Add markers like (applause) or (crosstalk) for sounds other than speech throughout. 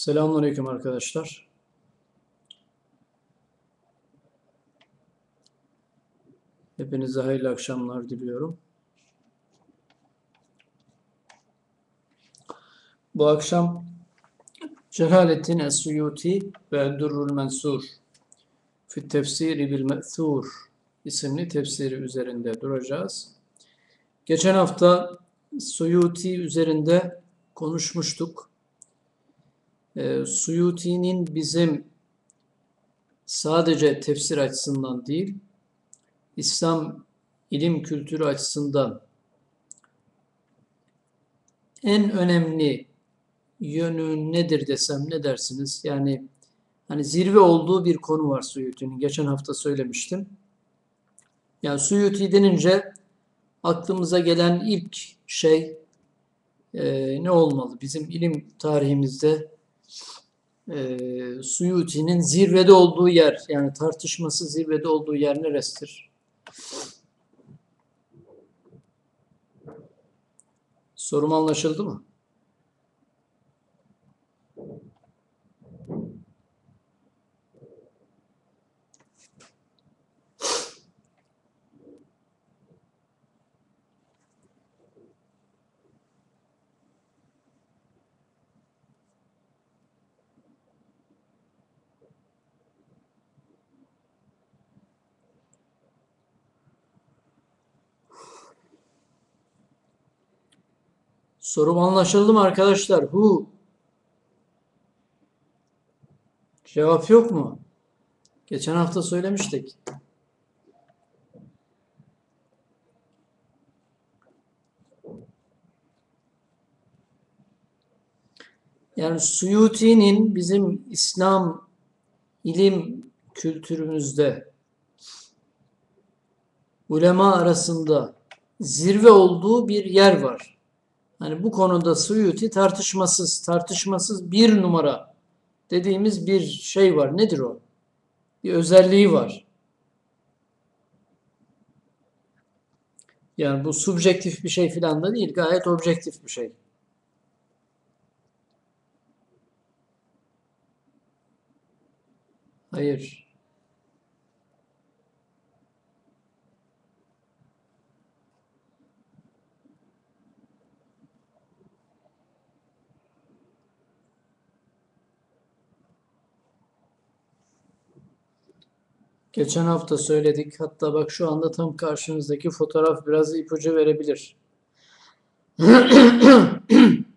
Selamünaleyküm arkadaşlar. Hepinize hayırlı akşamlar diliyorum. Bu akşam Celaleddin Es-Suyuti ve Durrul Mensur Fit Tefsiri bil Me'thur isimli tefsiri üzerinde duracağız. Geçen hafta Suyuti üzerinde konuşmuştuk. E, Suyuti'nin bizim sadece tefsir açısından değil, İslam ilim kültürü açısından en önemli yönü nedir desem ne dersiniz? Yani hani zirve olduğu bir konu var Suyuti'nin. Geçen hafta söylemiştim. Yani Suyuti denince aklımıza gelen ilk şey e, ne olmalı? Bizim ilim tarihimizde e, Suyuti'nin zirvede olduğu yer, yani tartışması zirvede olduğu yer neresidir? Sorum anlaşıldı mı? Sorum anlaşıldı mı arkadaşlar? Hu. Cevap yok mu? Geçen hafta söylemiştik. Yani Suyuti'nin bizim İslam ilim kültürümüzde ulema arasında zirve olduğu bir yer var. Hani bu konuda Suyuti tartışmasız, tartışmasız bir numara dediğimiz bir şey var. Nedir o? Bir özelliği var. Yani bu subjektif bir şey filan da değil, gayet objektif bir şey. Hayır. Geçen hafta söyledik. Hatta bak şu anda tam karşınızdaki fotoğraf biraz ipucu verebilir. (clears throat)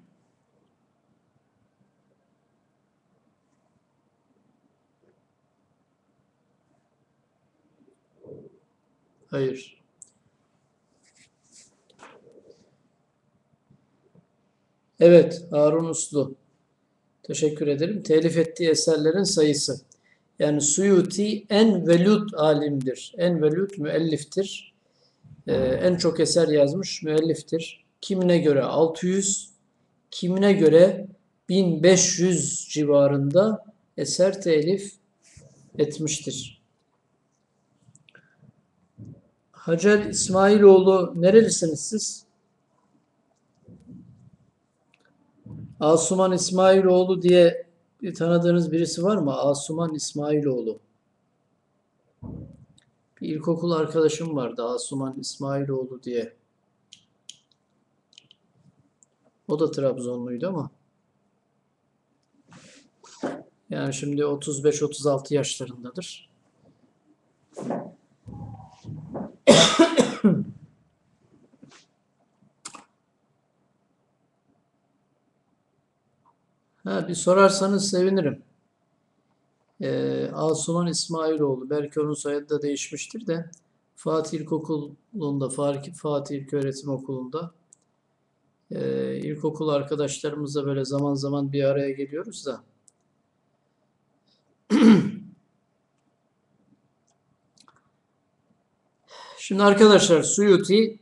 Hayır. Evet, Harun Uslu. Teşekkür ederim. Telif ettiği eserlerin sayısı. Yani Suyuti en velud alimdir. En velud müelliftir. Ee, en çok eser yazmış müelliftir. Kimine göre 600, kimine göre 1500 civarında eser telif etmiştir. Hacer İsmailoğlu nerelisiniz siz? Asuman İsmailoğlu diye tanıdığınız birisi var mı? Asuman İsmailoğlu. Bir ilkokul arkadaşım vardı Asuman İsmailoğlu diye. O da Trabzonluydu ama. Yani şimdi 35-36 yaşlarındadır. Ha, bir sorarsanız sevinirim. Ee, Asuman İsmailoğlu. Belki onun soyadı da değişmiştir de Fatih İlkokulu'nda, Fatih İlköğretim Okulu'nda e, ilkokul arkadaşlarımızla böyle zaman zaman bir araya geliyoruz da (clears throat) Şimdi arkadaşlar Suyuti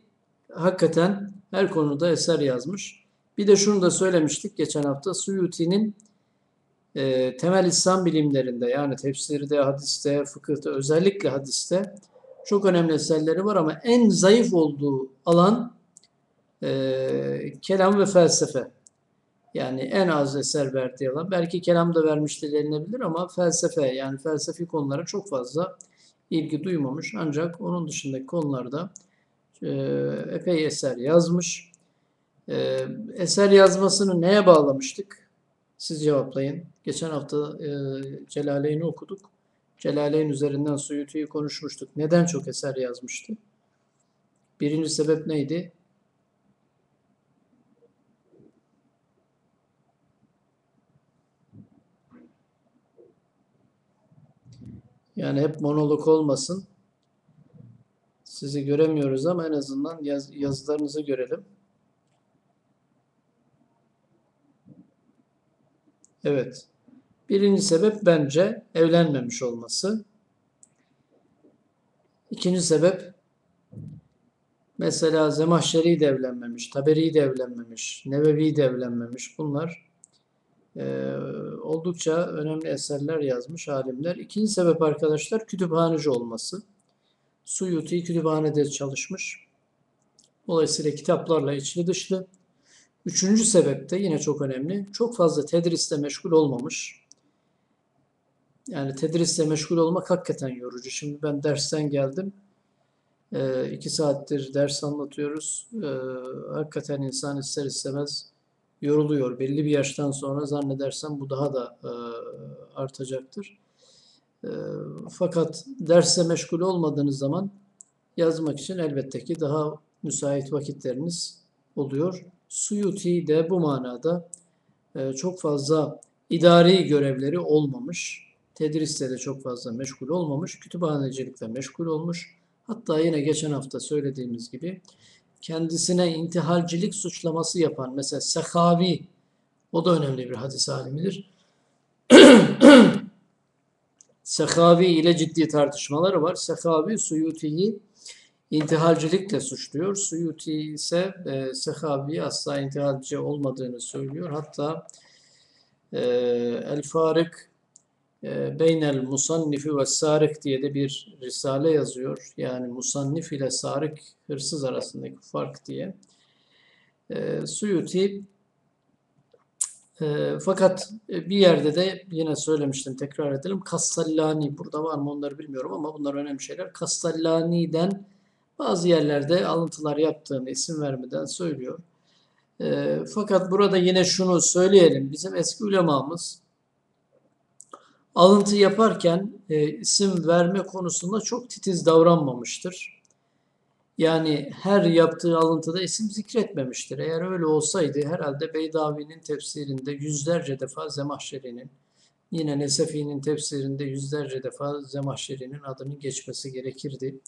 hakikaten her konuda eser yazmış. Bir de şunu da söylemiştik geçen hafta. Suyuti'nin e, temel İslam bilimlerinde yani tefsirde, hadiste, fıkıhta özellikle hadiste çok önemli eserleri var ama en zayıf olduğu alan e, kelam ve felsefe. Yani en az eser verdiği alan. Belki kelam da vermiştir denilebilir ama felsefe yani felsefi konulara çok fazla ilgi duymamış. Ancak onun dışındaki konularda e, epey eser yazmış. E, eser yazmasını neye bağlamıştık? Siz cevaplayın. Geçen hafta e, Celaleyn'i okuduk. Celaleyn üzerinden Suyuti'yi konuşmuştuk. Neden çok eser yazmıştı? Birinci sebep neydi? Yani hep monolog olmasın. Sizi göremiyoruz ama en azından yaz, yazılarınızı görelim. Evet. Birinci sebep bence evlenmemiş olması. İkinci sebep mesela Zemahşeri de evlenmemiş, Taberi de evlenmemiş, Nevevi de evlenmemiş. Bunlar e, oldukça önemli eserler yazmış alimler. İkinci sebep arkadaşlar kütüphaneci olması. Suyuti kütüphanede çalışmış. Dolayısıyla kitaplarla içli dışlı. Üçüncü sebep de yine çok önemli. Çok fazla tedrisle meşgul olmamış. Yani tedrisle meşgul olmak hakikaten yorucu. Şimdi ben dersten geldim. E, iki saattir ders anlatıyoruz. E, hakikaten insan ister istemez yoruluyor. Belli bir yaştan sonra zannedersem bu daha da e, artacaktır. E, fakat derse meşgul olmadığınız zaman yazmak için elbette ki daha müsait vakitleriniz oluyor. Suyuti de bu manada e, çok fazla idari görevleri olmamış. Tedrisle de çok fazla meşgul olmamış. Kütüphanecilikle meşgul olmuş. Hatta yine geçen hafta söylediğimiz gibi kendisine intihalcilik suçlaması yapan mesela Sekavi o da önemli bir hadis alimidir. (clears throat) Sekavi ile ciddi tartışmaları var. Sekavi Suyuti'yi intihalcilikle suçluyor. Suyuti ise e, Sekavi'yi asla intihalci olmadığını söylüyor. Hatta e, El Farık e, Beynel Musannifi ve Sarik diye de bir risale yazıyor. Yani Musannif ile Sarik hırsız arasındaki fark diye. E, Suyuti e, fakat bir yerde de yine söylemiştim tekrar edelim. Kassallani burada var mı onları bilmiyorum ama bunlar önemli şeyler. Kassallani'den bazı yerlerde alıntılar yaptığını isim vermeden söylüyor. E, fakat burada yine şunu söyleyelim. Bizim eski ulemamız alıntı yaparken e, isim verme konusunda çok titiz davranmamıştır. Yani her yaptığı alıntıda isim zikretmemiştir. Eğer öyle olsaydı herhalde Beydavi'nin tefsirinde yüzlerce defa Zemahşeri'nin, yine Nesefi'nin tefsirinde yüzlerce defa Zemahşeri'nin adının geçmesi gerekirdi.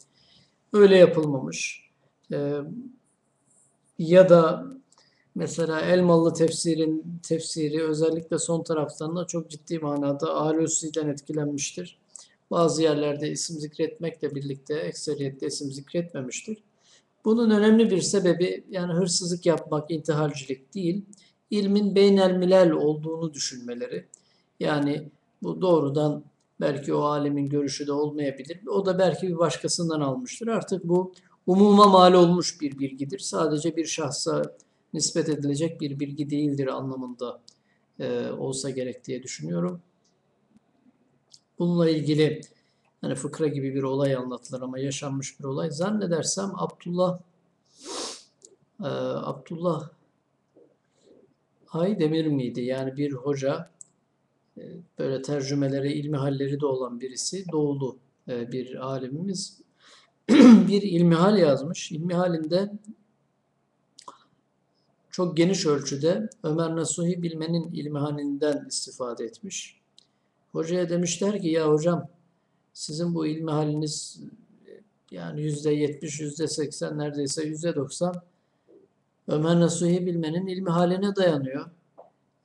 Öyle yapılmamış. Ee, ya da Mesela Elmalı tefsirin tefsiri özellikle son taraftan çok ciddi manada Alusi'den etkilenmiştir. Bazı yerlerde isim zikretmekle birlikte ekseriyette isim zikretmemiştir. Bunun önemli bir sebebi yani hırsızlık yapmak, intihalcilik değil, ilmin beynel milel olduğunu düşünmeleri. Yani bu doğrudan belki o alemin görüşü de olmayabilir. O da belki bir başkasından almıştır. Artık bu umuma mal olmuş bir bilgidir. Sadece bir şahsa nispet edilecek bir bilgi değildir anlamında e, olsa gerek diye düşünüyorum. Bununla ilgili hani fıkra gibi bir olay anlatılır ama yaşanmış bir olay. Zannedersem Abdullah e, Abdullah Aydemir miydi? Yani bir hoca böyle tercümeleri, ilmi halleri de olan birisi. Doğulu e, bir alimimiz. (clears throat) bir ilmihal yazmış. İlmihalinde çok geniş ölçüde Ömer Nasuhi bilmenin ilmihalinden istifade etmiş. Hocaya demişler ki ya hocam sizin bu ilmihaliniz yani yüzde yetmiş, yüzde seksen neredeyse yüzde doksan Ömer Nasuhi bilmenin ilmi haline dayanıyor.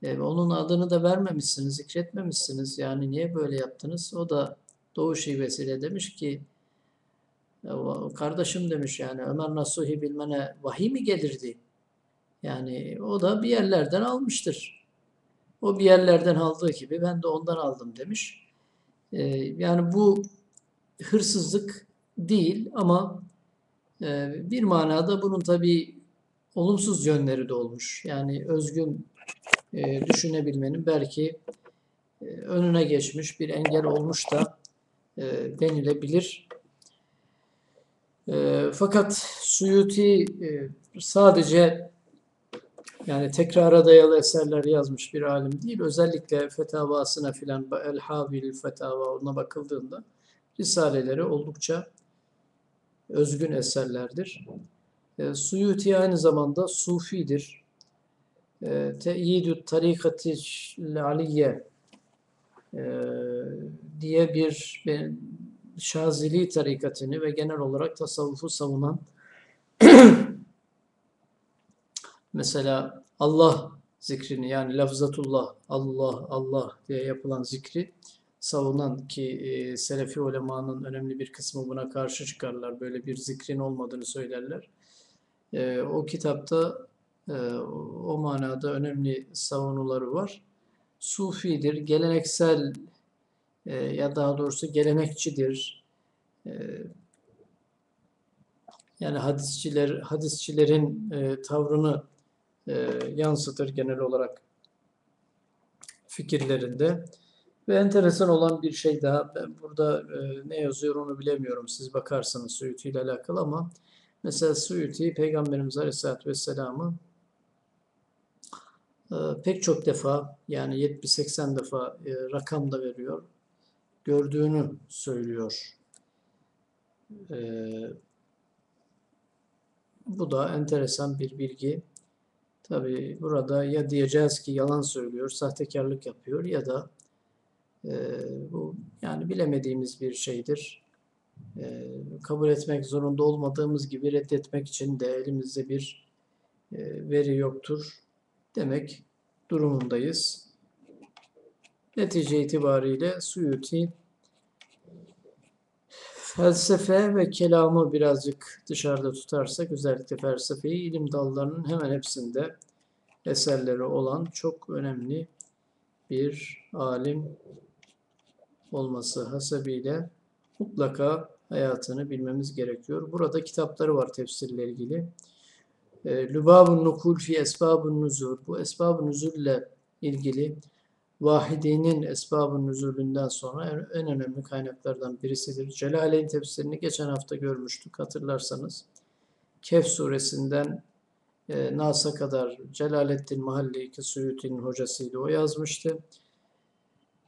E, onun adını da vermemişsiniz, zikretmemişsiniz. Yani niye böyle yaptınız? O da Doğu şivesiyle demiş ki kardeşim demiş yani Ömer Nasuhi bilmene vahiy mi gelirdi? Yani o da bir yerlerden almıştır. O bir yerlerden aldığı gibi ben de ondan aldım demiş. Ee, yani bu hırsızlık değil ama e, bir manada bunun tabii olumsuz yönleri de olmuş. Yani özgün e, düşünebilmenin belki e, önüne geçmiş bir engel olmuş da e, denilebilir. E, fakat Suyuti e, sadece yani tekrara dayalı eserler yazmış bir alim değil. Özellikle fetavasına filan El Habil Fetava ona bakıldığında risaleleri oldukça özgün eserlerdir. E, Suyuti aynı zamanda Sufidir. E, Te'yidü Tarikati Aliye e, diye bir, bir Şazili tarikatını ve genel olarak tasavvufu savunan (clears throat) mesela Allah zikrini yani lafzatullah, Allah, Allah diye yapılan zikri savunan ki e, Selefi ulemanın önemli bir kısmı buna karşı çıkarlar. Böyle bir zikrin olmadığını söylerler. E, o kitapta e, o manada önemli savunuları var. Sufidir, geleneksel e, ya daha doğrusu gelenekçidir. E, yani hadisçiler hadisçilerin e, tavrını e, yansıtır genel olarak fikirlerinde. Ve enteresan olan bir şey daha, ben burada ne yazıyor onu bilemiyorum. Siz bakarsanız Suyuti ile alakalı ama mesela Suyuti Peygamberimiz Aleyhisselatü Vesselam'ı pek çok defa yani 70-80 defa e, rakam da veriyor. Gördüğünü söylüyor. E, bu da enteresan bir bilgi. Tabi burada ya diyeceğiz ki yalan söylüyor, sahtekarlık yapıyor ya da e, bu yani bilemediğimiz bir şeydir. E, kabul etmek zorunda olmadığımız gibi reddetmek için de elimizde bir e, veri yoktur demek durumundayız. Netice itibariyle Suyuti felsefe ve kelamı birazcık dışarıda tutarsak özellikle felsefeyi ilim dallarının hemen hepsinde eserleri olan çok önemli bir alim olması hasebiyle mutlaka hayatını bilmemiz gerekiyor. Burada kitapları var tefsirle ilgili. E, Nukul fi Esbab-ı Nuzul. Bu Esbab-ı Nuzul ile ilgili Vahidi'nin Esbab-ı Nuzulünden sonra en önemli kaynaklardan birisidir. Celaleyn tefsirini geçen hafta görmüştük hatırlarsanız. Kehf suresinden e, Nas'a kadar Celaleddin Mahalli ki Suyuti'nin hocasıydı. O yazmıştı.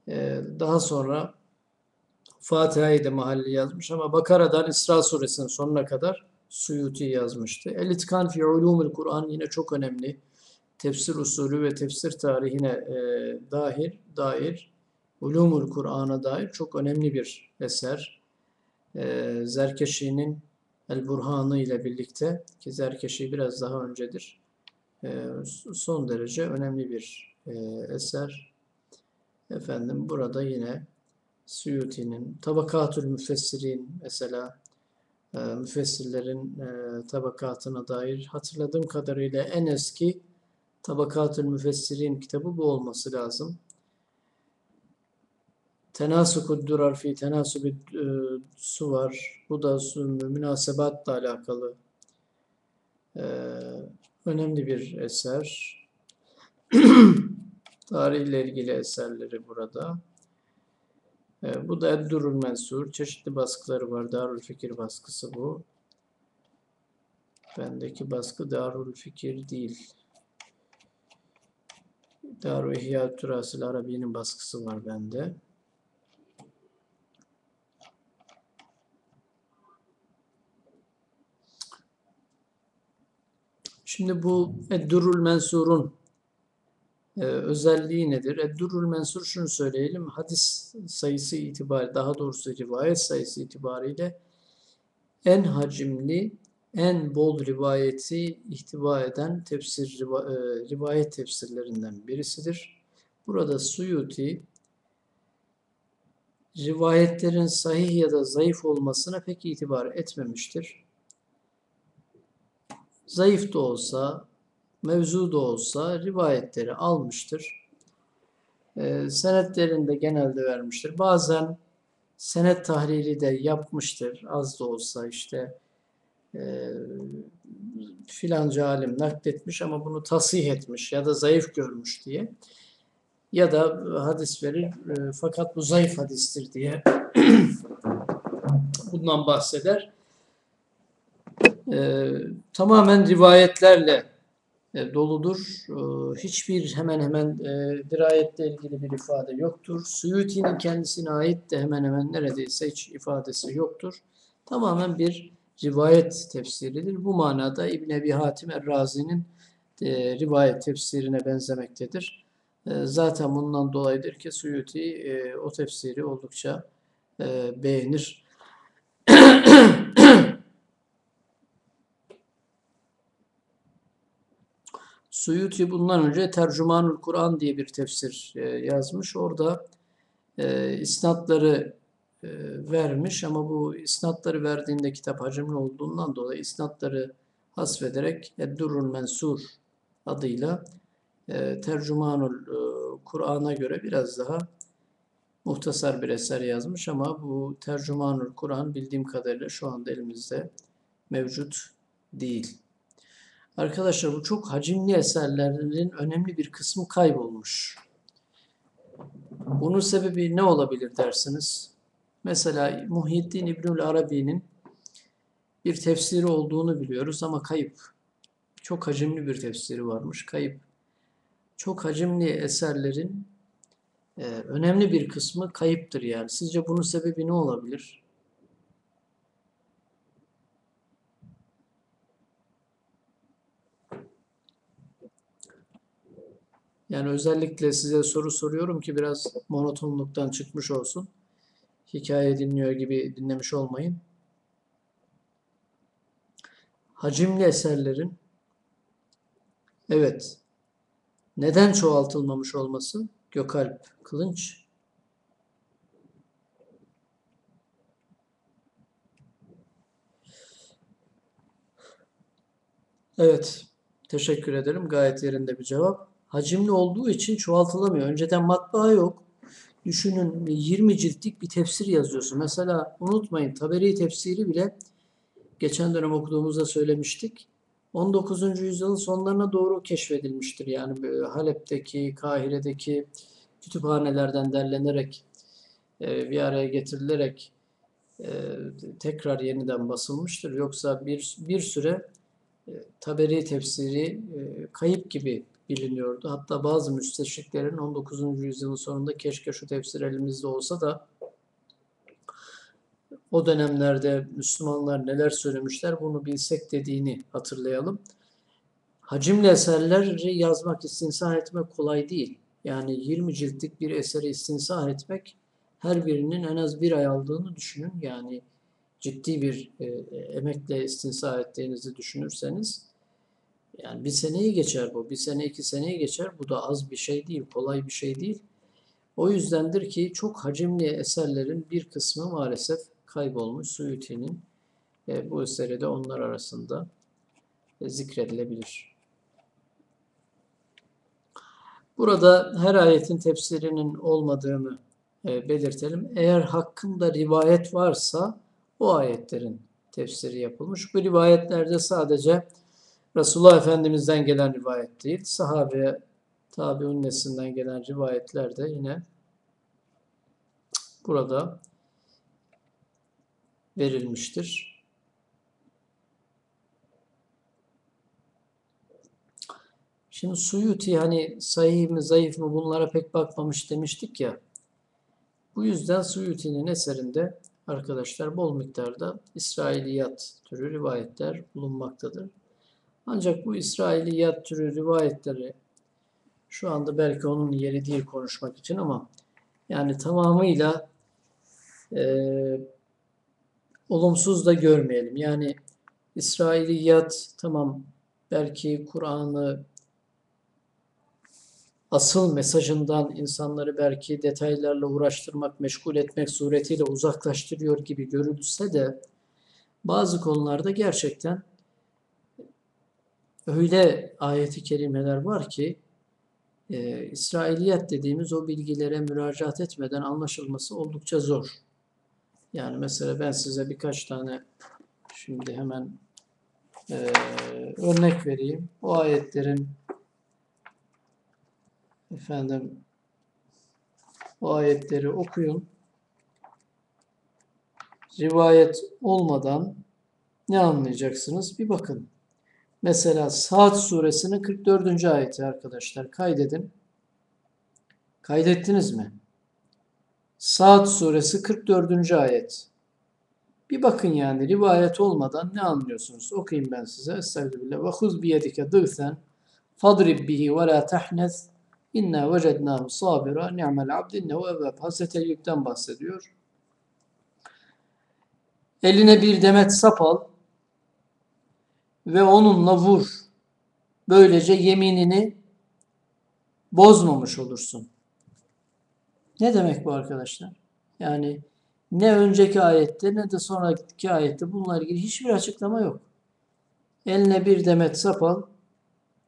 E, daha sonra Fatiha'yı da Mahalli yazmış ama Bakara'dan İsra suresinin sonuna kadar Suyuti yazmıştı. El-İtkan fi ulumul Kur'an yine çok önemli. Tefsir usulü ve tefsir tarihine e, dahil, dair, ulumul Kur'an'a dair çok önemli bir eser. E, Zerkeşi'nin El Burhanı ile birlikte ki Zerkeşi biraz daha öncedir. E, son derece önemli bir e, eser. Efendim burada yine Suyuti'nin Tabakatül Müfessirin mesela e, müfessirlerin tabakatına dair hatırladığım kadarıyla en eski Tabakatül Müfessirin kitabı bu olması lazım. Tenasukud durar fi tenasubi e, su var. Bu da su, münasebatla alakalı e, önemli bir eser. (clears throat) Tarihle ilgili eserleri burada. E, bu da Eddurul Mensur. Çeşitli baskıları var. Darül Fikir baskısı bu. Bendeki baskı Darül Fikir değil. Darül İhya Turasil Arabi'nin baskısı var bende. Şimdi bu Eddurul Mensur'un e, özelliği nedir? Eddurul Mensur şunu söyleyelim. Hadis sayısı itibariyle, daha doğrusu rivayet sayısı itibariyle en hacimli, en bol rivayeti ihtiva eden tefsir, e, rivayet tefsirlerinden birisidir. Burada Suyuti rivayetlerin sahih ya da zayıf olmasına pek itibar etmemiştir zayıf da olsa, mevzu da olsa rivayetleri almıştır. E, senetlerinde genelde vermiştir. Bazen senet tahlili de yapmıştır. Az da olsa işte e, filanca alim nakletmiş ama bunu tasih etmiş ya da zayıf görmüş diye ya da hadis verir e, fakat bu zayıf hadistir diye (clears throat) bundan bahseder. E, tamamen rivayetlerle e, doludur. E, hiçbir hemen hemen e, dirayetle ilgili bir ifade yoktur. Suyuti'nin kendisine ait de hemen hemen neredeyse hiç ifadesi yoktur. Tamamen bir rivayet tefsiridir. Bu manada İbn Ebi Hatim Er-Razi'nin e, rivayet tefsirine benzemektedir. E, zaten bundan dolayıdır ki Suyuti o tefsiri oldukça beğenir. (clears throat) Suyuti bundan önce Tercümanul Kur'an diye bir tefsir e, yazmış. Orada e, isnatları e, vermiş ama bu isnatları verdiğinde kitap hacimli olduğundan dolayı isnatları hasfederek Eddurrul Mensur adıyla e, Tercümanul e, Kur'an'a göre biraz daha muhtasar bir eser yazmış ama bu Tercümanul Kur'an bildiğim kadarıyla şu anda elimizde mevcut değil. Arkadaşlar bu çok hacimli eserlerin önemli bir kısmı kaybolmuş. Bunun sebebi ne olabilir dersiniz? Mesela Muhyiddin İbnül Arabi'nin bir tefsiri olduğunu biliyoruz ama kayıp. Çok hacimli bir tefsiri varmış, kayıp. Çok hacimli eserlerin e, önemli bir kısmı kayıptır yani. Sizce bunun sebebi ne olabilir? Yani özellikle size soru soruyorum ki biraz monotonluktan çıkmış olsun. Hikaye dinliyor gibi dinlemiş olmayın. Hacimli eserlerin evet neden çoğaltılmamış olması? Gökalp Kılınç Evet, teşekkür ederim. Gayet yerinde bir cevap hacimli olduğu için çoğaltılamıyor. Önceden matbaa yok. Düşünün 20 ciltlik bir tefsir yazıyorsun. Mesela unutmayın Taberi tefsiri bile geçen dönem okuduğumuzda söylemiştik. 19. yüzyılın sonlarına doğru keşfedilmiştir. Yani Halep'teki, Kahire'deki kütüphanelerden derlenerek e, bir araya getirilerek e, tekrar yeniden basılmıştır. Yoksa bir, bir süre e, Taberi tefsiri kayıp gibi biliniyordu. Hatta bazı müsteşriklerin 19. yüzyılın sonunda keşke şu tefsir elimizde olsa da o dönemlerde Müslümanlar neler söylemişler bunu bilsek dediğini hatırlayalım. Hacimli eserleri yazmak, istinsah etmek kolay değil. Yani 20 ciltlik bir eseri istinsah etmek her birinin en az bir ay aldığını düşünün. Yani ciddi bir e, emekle istinsah ettiğinizi düşünürseniz yani bir seneyi geçer bu. Bir sene iki seneyi geçer. Bu da az bir şey değil. Kolay bir şey değil. O yüzdendir ki çok hacimli eserlerin bir kısmı maalesef kaybolmuş. Suyuti'nin e, bu eseri de onlar arasında e, zikredilebilir. Burada her ayetin tefsirinin olmadığını e, belirtelim. Eğer hakkında rivayet varsa o ayetlerin tefsiri yapılmış. Bu rivayetlerde sadece Resulullah Efendimiz'den gelen rivayet değil, sahabe tabiun neslinden gelen rivayetler de yine burada verilmiştir. Şimdi Suyuti hani sahih mi zayıf mı bunlara pek bakmamış demiştik ya. Bu yüzden Suyuti'nin eserinde arkadaşlar bol miktarda İsrailiyat türü rivayetler bulunmaktadır. Ancak bu İsrailiyat türü rivayetleri şu anda belki onun yeri değil konuşmak için ama yani tamamıyla e, olumsuz da görmeyelim. Yani İsrailiyat tamam belki Kur'an'ı asıl mesajından insanları belki detaylarla uğraştırmak, meşgul etmek suretiyle uzaklaştırıyor gibi görülse de bazı konularda gerçekten öyle ayeti kerimeler var ki e, İsrailiyet dediğimiz o bilgilere müracaat etmeden anlaşılması oldukça zor. Yani mesela ben size birkaç tane şimdi hemen Ee, örnek vereyim. O ayetlerin efendim o ayetleri okuyun. Rivayet olmadan ne anlayacaksınız? Bir bakın. Mesela Saat suresinin 44. ayeti arkadaşlar kaydedin. Kaydettiniz mi? Saat suresi 44. ayet. Bir bakın yani rivayet olmadan ne anlıyorsunuz? Okuyayım ben size. Estağfirullah. Ve huz biyedike dığsen fadrib bihi ve la tahnez inna vecednahu sabira ni'mel abd innehu evvab. Hazreti Eyyub'den bahsediyor. Eline bir demet sap al ve onunla vur. Böylece yeminini bozmamış olursun. Ne demek bu arkadaşlar? Yani ne önceki ayette ne de sonraki ayette bununla ilgili hiçbir açıklama yok. Eline bir demet sap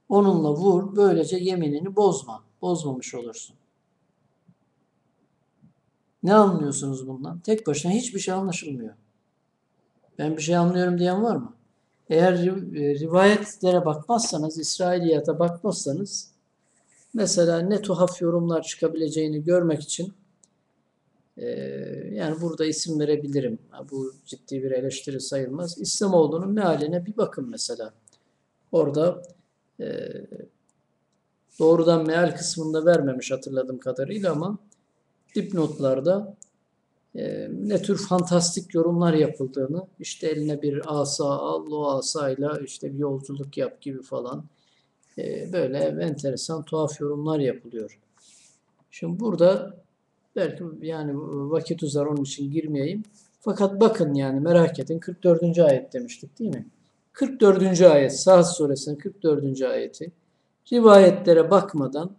onunla vur, böylece yeminini bozma, bozmamış olursun. Ne anlıyorsunuz bundan? Tek başına hiçbir şey anlaşılmıyor. Ben bir şey anlıyorum diyen var mı? Eğer rivayetlere bakmazsanız, İsrailiyata bakmazsanız, mesela ne tuhaf yorumlar çıkabileceğini görmek için e, yani burada isim verebilirim. Bu ciddi bir eleştiri sayılmaz. İslamoğlu'nun mealine bir bakın mesela. Orada e, doğrudan meal kısmında vermemiş hatırladığım kadarıyla ama dipnotlarda e, ne tür fantastik yorumlar yapıldığını, işte eline bir asa al, o asayla işte bir yolculuk yap gibi falan e, böyle enteresan tuhaf yorumlar yapılıyor. Şimdi burada belki yani vakit uzar onun için girmeyeyim. Fakat bakın yani merak edin 44. ayet demiştik değil mi? 44. ayet Sahat suresinin 44. ayeti rivayetlere bakmadan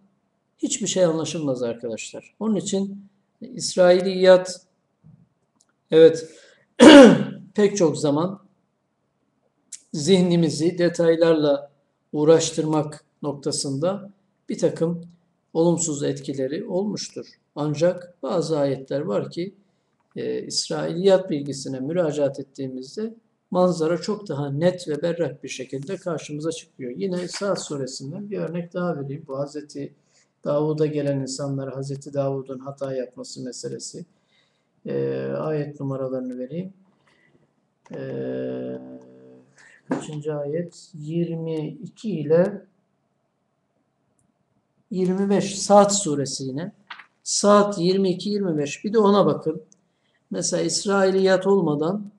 hiçbir şey anlaşılmaz arkadaşlar. Onun için İsrailiyat evet (clears throat) pek çok zaman zihnimizi detaylarla uğraştırmak noktasında bir takım olumsuz etkileri olmuştur. Ancak bazı ayetler var ki e, İsrailiyat bilgisine müracaat ettiğimizde manzara çok daha net ve berrak bir şekilde karşımıza çıkıyor. Yine İsa suresinden bir örnek daha vereyim. Bu Hazreti Davud'a gelen insanlara Hazreti Davud'un hata yapması meselesi. E, ayet numaralarını vereyim. Eee kaçıncı ayet? 22 ile 25 Saat suresi yine. Saat 22-25 bir de ona bakın. Mesela İsrailiyat olmadan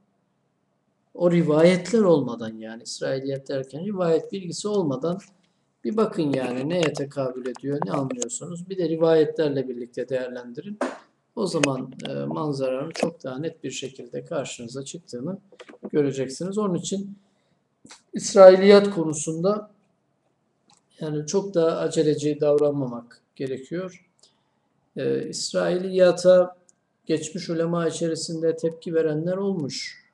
o rivayetler olmadan yani İsrailiyat derken rivayet bilgisi olmadan bir bakın yani neye tekabül ediyor, ne anlıyorsunuz. Bir de rivayetlerle birlikte değerlendirin. O zaman e, manzaranın çok daha net bir şekilde karşınıza çıktığını göreceksiniz. Onun için İsrailiyat konusunda yani çok daha aceleci davranmamak gerekiyor. Ee, İsrailiyata geçmiş ulema içerisinde tepki verenler olmuş.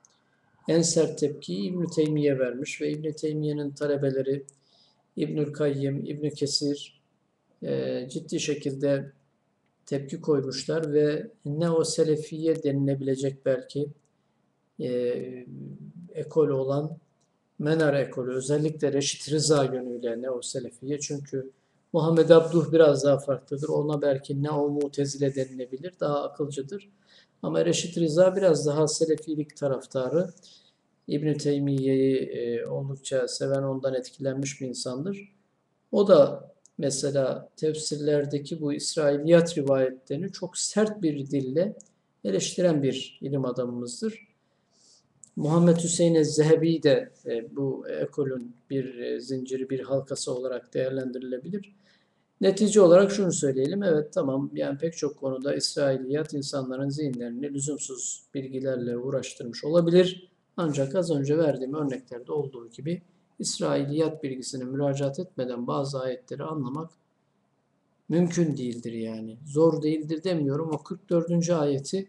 En sert tepkiyi İbn Teymiye vermiş ve İbn Teymiye'nin talebeleri İbnül Kayyim, İbn Kesir e, ciddi şekilde tepki koymuşlar ve neo selefiye denilebilecek belki e, ekol olan Menar ekolü özellikle Reşit Rıza yönüyle Neo Selefiye çünkü Muhammed Abduh biraz daha farklıdır. Ona belki Neo Mutezile denilebilir. Daha akılcıdır. Ama Reşit Rıza biraz daha Selefilik taraftarı. İbn-i Teymiye'yi e, oldukça seven, ondan etkilenmiş bir insandır. O da mesela tefsirlerdeki bu İsrailiyat rivayetlerini çok sert bir dille eleştiren bir ilim adamımızdır. Muhammed Hüseyin Zehebi de e, bu ekolün bir e, zinciri, bir halkası olarak değerlendirilebilir. Netice olarak şunu söyleyelim. Evet tamam yani pek çok konuda İsrailiyat insanların zihinlerini lüzumsuz bilgilerle uğraştırmış olabilir. Ancak az önce verdiğim örneklerde olduğu gibi İsrailiyat bilgisine müracaat etmeden bazı ayetleri anlamak mümkün değildir yani. Zor değildir demiyorum. O 44. ayeti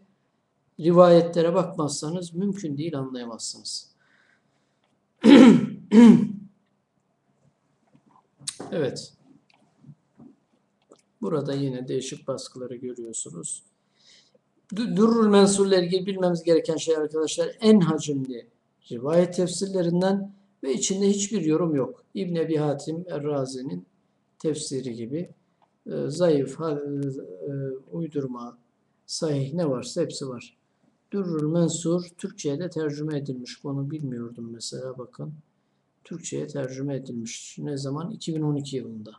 rivayetlere bakmazsanız mümkün değil anlayamazsınız. (clears throat) evet. Burada yine değişik baskıları görüyorsunuz. Durrul mensulle ilgili bilmemiz gereken şey arkadaşlar en hacimli rivayet tefsirlerinden ve içinde hiçbir yorum yok. İbn Ebi Hatim Er-Razi'nin tefsiri gibi e, zayıf, e, uydurma, sahih ne varsa hepsi var. Durrul Mensur Türkçe'ye de tercüme edilmiş. Bunu bilmiyordum mesela bakın. Türkçe'ye tercüme edilmiş. Ne zaman? 2012 yılında.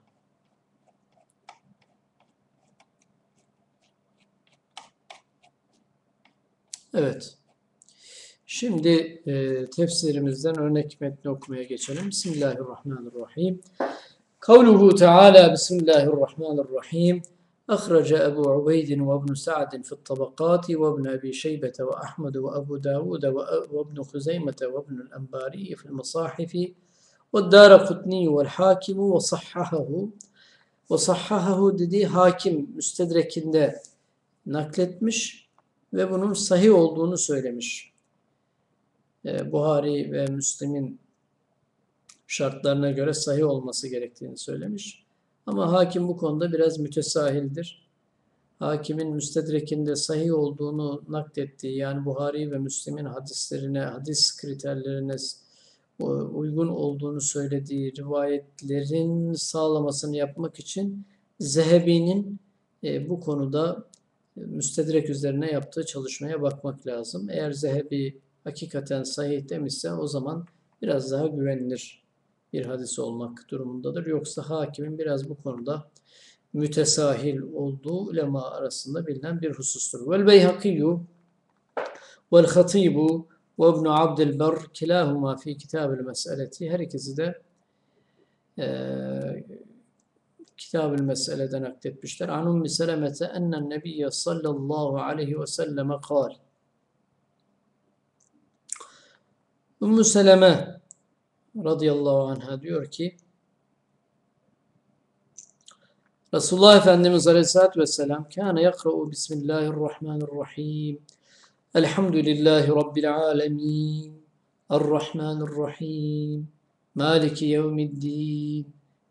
Evet. Şimdi e, tefsirimizden örnek metni okumaya geçelim. Bismillahirrahmanirrahim. Kavluhu Teala Bismillahirrahmanirrahim. أخرج أبو عبيد وابن سعد في الطبقات وابن أبي شيبة وأحمد وأبو داود وأ- وابن خزيمة وابن الأنباري في المصاحف والدار قطني والحاكم وصححه وصححه dediği hakim müstedrekinde nakletmiş ve bunun sahih olduğunu söylemiş. Ee, Buhari ve Müslim'in şartlarına göre sahih olması gerektiğini söylemiş. Ama hakim bu konuda biraz mütesahildir. Hakimin müstedrekinde sahih olduğunu naklettiği yani Buhari ve Müslim'in hadislerine, hadis kriterlerine e, uygun olduğunu söylediği rivayetlerin sağlamasını yapmak için Zehebi'nin e, bu konuda e, müstedrek üzerine yaptığı çalışmaya bakmak lazım. Eğer Zehebi hakikaten sahih demişse o zaman biraz daha güvenilir bir hadis olmak durumundadır. Yoksa hakimin biraz bu konuda mütesahil olduğu ulema arasında bilinen bir husustur. Vel Beyhakiyu vel Hatibu ve İbn Abdülber kilahuma fi kitab-ül meseleti her ikisi de eee Kitab-ül Mesele'den nakletmişler. An Ummi Selemete ennen Nebiyye sallallahu aleyhi ve selleme kal. Ümmü Seleme radıyallahu anha diyor ki Resulullah Efendimiz Aleyhisselatü Vesselam kâne yakra'u Bismillahirrahmanirrahim. Elhamdülillahi Rabbil alemin Errahmanirrahim. Maliki yevmiddin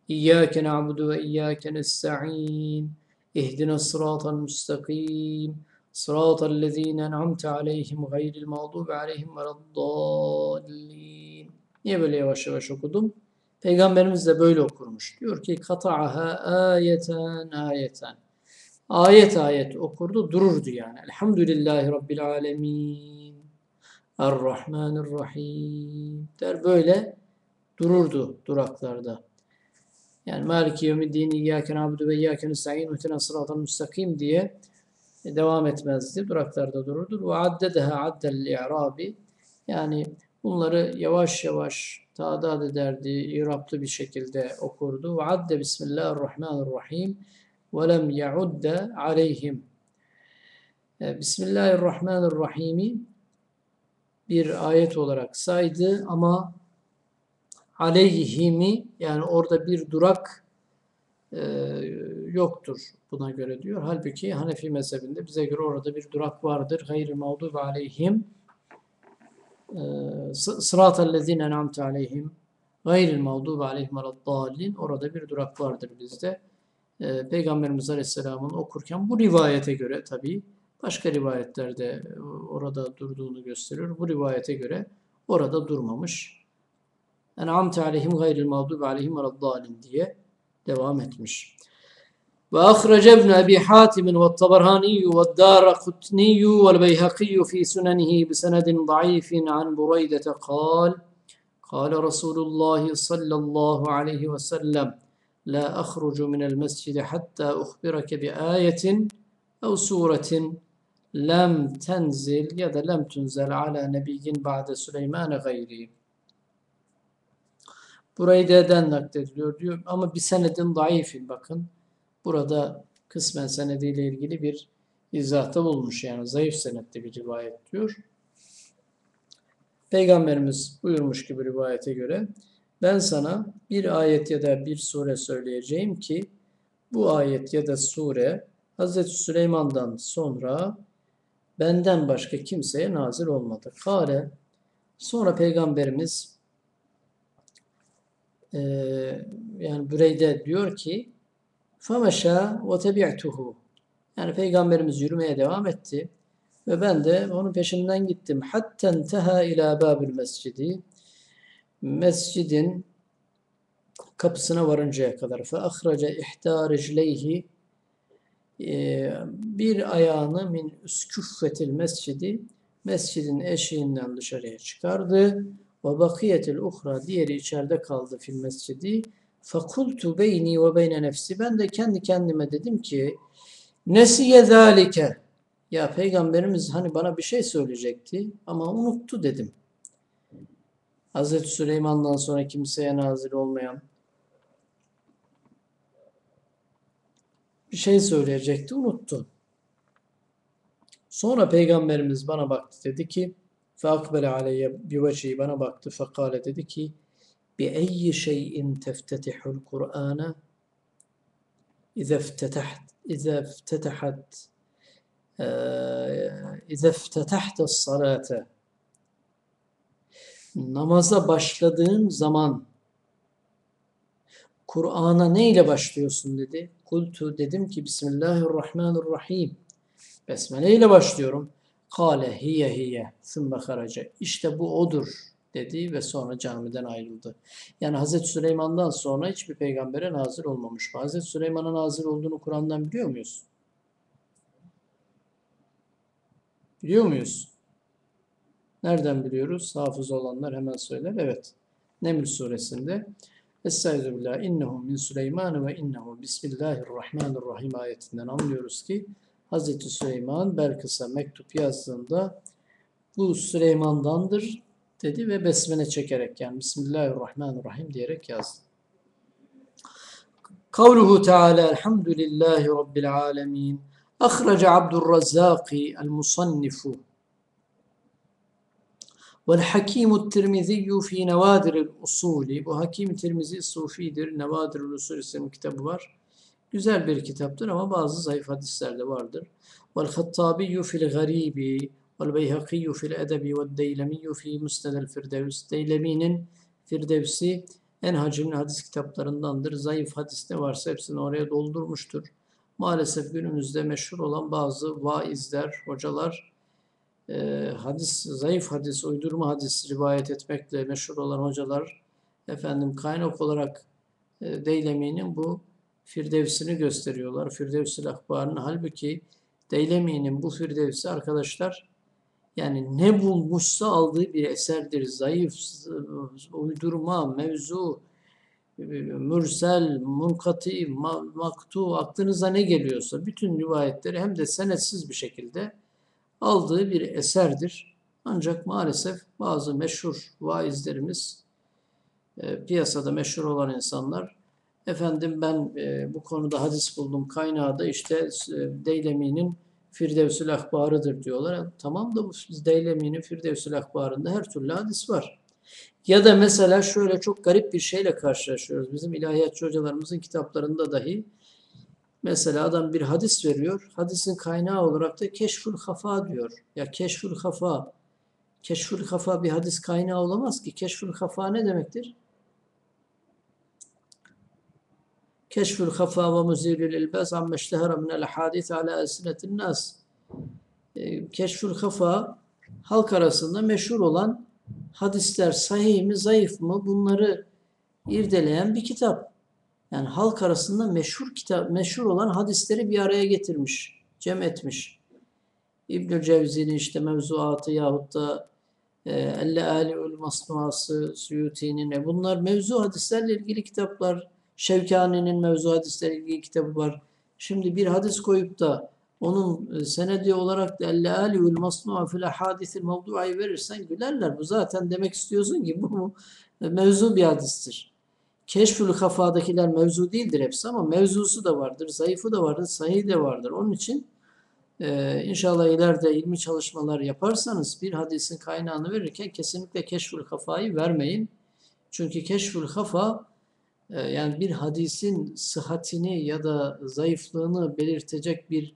İyyâke na'budu ve iyyâke nesta'in İhdina sıratal müstakim Sıratal lezîne en'amte aleyhim gayril mağdubi aleyhim veleddallin Niye böyle yavaş yavaş okudum? Peygamberimiz de böyle okurmuş. Diyor ki kata'aha ayeten ayeten. Ayet ayet okurdu dururdu yani. Elhamdülillahi Rabbil alemin. Errahmanirrahim. Der böyle dururdu duraklarda. Yani Maliki yevmiddin iyyâke na'budu ve iyyâke nesta'in ihdina sıratal müstakim diye devam etmezdi. Duraklarda dururdu. Ve addedeha addel i'rabi. Yani bunları yavaş yavaş tadat ederdi, iraplı bir şekilde okurdu. Ve adde Bismillahirrahmanirrahim ve lem yaudde aleyhim. E, Bismillahirrahmanirrahim'i bir ayet olarak saydı ama aleyhimi yani orada bir durak e, yoktur buna göre diyor. Halbuki Hanefi mezhebinde bize göre orada bir durak vardır. Gayrı mağdubi aleyhim sıratel lezine en'amte aleyhim gayril mağdubi aleyhim veleddallin orada bir durak vardır bizde. E, Peygamberimiz Aleyhisselam'ın okurken bu rivayete göre tabi başka rivayetlerde orada durduğunu gösteriyor. Bu rivayete göre orada durmamış. En'amte aleyhim gayril mağdubi aleyhim veleddallin diye devam etmiş. وأخرج ابن أبي حاتم والطبراني والدار قطني والبيهقي في سننه بسند ضعيف عن بريدة قال قال رسول الله صلى الله عليه وسلم لا أخرج من المسجد حتى أخبرك بآية أو سورة لم تنزل يد لم تنزل على نبي بعد سليمان غيري Bureyde'den naklediliyor diyor ama bir senedin daifin bakın. Burada kısmen senediyle ilgili bir izahta bulmuş yani zayıf senette bir rivayet diyor. Peygamberimiz buyurmuş gibi rivayete göre ben sana bir ayet ya da bir sure söyleyeceğim ki bu ayet ya da sure Hazreti Süleyman'dan sonra benden başka kimseye nazil olmadı. Kale sonra Peygamberimiz e, yani Büreyde diyor ki Fameşa ve tebi'tuhu. Yani peygamberimiz yürümeye devam etti. Ve ben de onun peşinden gittim. Hatten teha ila babil mescidi. Mescidin kapısına varıncaya kadar. Fe ahraca ihta ricleyhi bir ayağını min üsküffetil mescidi mescidin eşiğinden dışarıya çıkardı. Ve bakiyetil uhra diğeri içeride kaldı fil mescidi fekultu beyni ve beyne nefsi ben de kendi kendime dedim ki nesiye zalike ya peygamberimiz hani bana bir şey söyleyecekti ama unuttu dedim. Hazreti Süleyman'dan sonra kimseye nazil olmayan bir şey söyleyecekti, unuttu. Sonra Peygamberimiz bana baktı dedi ki فَاَقْبَلَ عَلَيَّ بِوَجِهِ bana baktı فَقَالَ dedi ki بِأَيِّ شَيْءٍ تَفْتَتِحُ الْقُرْآنَ اِذَا افتتحت اِذَا افتتحت اِذَا افتتحت الصَّلَاةَ Namaza başladığın zaman Kur'an'a ne ile başlıyorsun dedi. Kultu dedim ki Bismillahirrahmanirrahim. Besmele ile başlıyorum. Kale hiye hiye. Sümme haraca. İşte bu odur dedi ve sonra camiden ayrıldı. Yani Hazreti Süleyman'dan sonra hiçbir peygambere nazil olmamış. Hazreti Süleyman'a nazil olduğunu Kur'an'dan biliyor muyuz? Biliyor muyuz? Nereden biliyoruz? Hafız olanlar hemen söyler. Evet. Neml suresinde Estaizu billah innehu min Süleyman ve innehu bismillahirrahmanirrahim ayetinden anlıyoruz ki Hazreti Süleyman Belkıs'a mektup yazdığında bu Süleyman'dandır dedi ve besmele çekerek yani Bismillahirrahmanirrahim diyerek yazdı. Kavluhu Teala Elhamdülillahi Rabbil Alemin. Akhraca Abdurrazzaki el-Musannifu Vel Hakimu Tirmizi fi Nevadiril Usuli. Bu Hakim Tirmizi Sufidir. Nevadiril Usul isimli kitabı var. Güzel bir kitaptır ama bazı zayıf hadisler de vardır. Vel Hattabi fil Garibi vel Beyhaki fil Edebi ve Deylemi fi Musnedel Firdevs. Deylemi'nin Firdevsi en hacimli hadis kitaplarındandır. Zayıf hadis ne varsa hepsini oraya doldurmuştur. Maalesef günümüzde meşhur olan bazı vaizler, hocalar e, hadis, zayıf hadis, uydurma hadis rivayet etmekle meşhur olan hocalar efendim kaynak olarak e, Deylemi'nin bu Firdevs'ini gösteriyorlar. Firdevs-i. Halbuki Deylemi'nin bu Firdevs'i arkadaşlar yani ne bulmuşsa aldığı bir eserdir. Zayıf, uydurma, mevzu, mürsel, munkati, maktu, aklınıza ne geliyorsa bütün rivayetleri hem de senetsiz bir şekilde aldığı bir eserdir. Ancak maalesef bazı meşhur vaizlerimiz, e, piyasada meşhur olan insanlar, efendim ben e, bu konuda hadis buldum kaynağı da işte e, Deylemi'nin Firdevsül Akbarı'dır diyorlar. Tamam da bu Deylemi'nin Firdevsül Akbarı'nda her türlü hadis var. Ya da mesela şöyle çok garip bir şeyle karşılaşıyoruz. Bizim ilahiyatçı hocalarımızın kitaplarında dahi Mesela adam bir hadis veriyor. Hadisin kaynağı olarak da keşful hafa diyor. Ya keşful hafa. Keşful hafa bir hadis kaynağı olamaz ki. Keşful hafa ne demektir? Keşful hafa ve muzilül ilbas amme iştehara minel hadis ala esnetin nas. E, keşful hafa halk arasında meşhur olan hadisler sahih mi zayıf mı bunları irdeleyen bir kitap yani halk arasında meşhur kitap, meşhur olan hadisleri bir araya getirmiş, cem etmiş. İbnül Cevzi'nin işte mevzuatı yahut da e, Elle Ali'ül Masnuası, Suyuti'nin e, bunlar mevzu hadislerle ilgili kitaplar. Şevkani'nin mevzu hadislerle ilgili kitabı var. Şimdi bir hadis koyup da onun e, senedi olarak da Elle Ali'ül Masnu'a fil hadisil mevduayı verirsen gülerler. Bu zaten demek istiyorsun ki bu mevzu bir hadistir. Keşfül Kafa'dakiler mevzu değildir hepsi ama mevzusu da vardır, zayıfı da vardır, sahih de vardır. Onun için e, inşallah ileride ilmi çalışmalar yaparsanız bir hadisin kaynağını verirken kesinlikle Keşfül Kafa'yı vermeyin. Çünkü Keşfül Kafa e, yani bir hadisin sıhhatini ya da zayıflığını belirtecek bir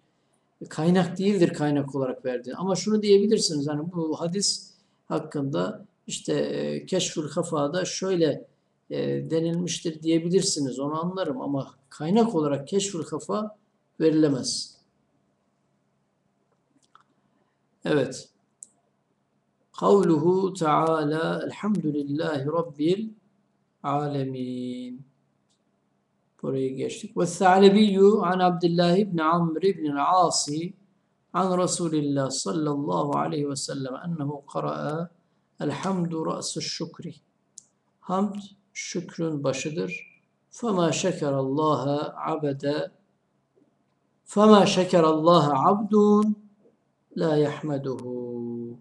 kaynak değildir kaynak olarak verdiği. Ama şunu diyebilirsiniz hani bu hadis hakkında işte e, Keşfül Kafa'da şöyle e, denilmiştir diyebilirsiniz. Onu anlarım ama kaynak olarak keşfül kafa verilemez. Evet. Kavluhu Teala Elhamdülillahi Rabbil alemin. Burayı geçtik. Ve Sa'lebiyyü an Abdullah ibn Amr ibn al-Asi an Resulillah sallallahu aleyhi ve sellem ennehu kara'a Elhamdu ra'su şükri. Hamd şükrün başıdır. Fema şekerallaha abede Fema şekerallaha abdun la yahmeduhu.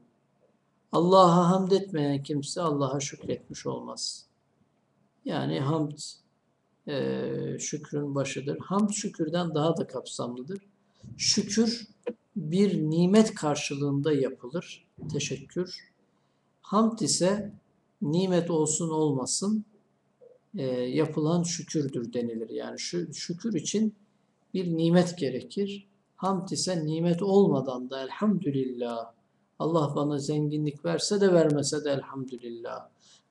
Allah'a hamd etmeyen kimse Allah'a şükretmiş olmaz.'' Yani hamd e, şükrün başıdır. Hamd şükürden daha da kapsamlıdır. Şükür bir nimet karşılığında yapılır. Teşekkür. Hamd ise nimet olsun olmasın e, yapılan şükürdür denilir. Yani şu şükür için bir nimet gerekir. Hamd ise nimet olmadan da elhamdülillah Allah bana zenginlik verse de vermese de elhamdülillah.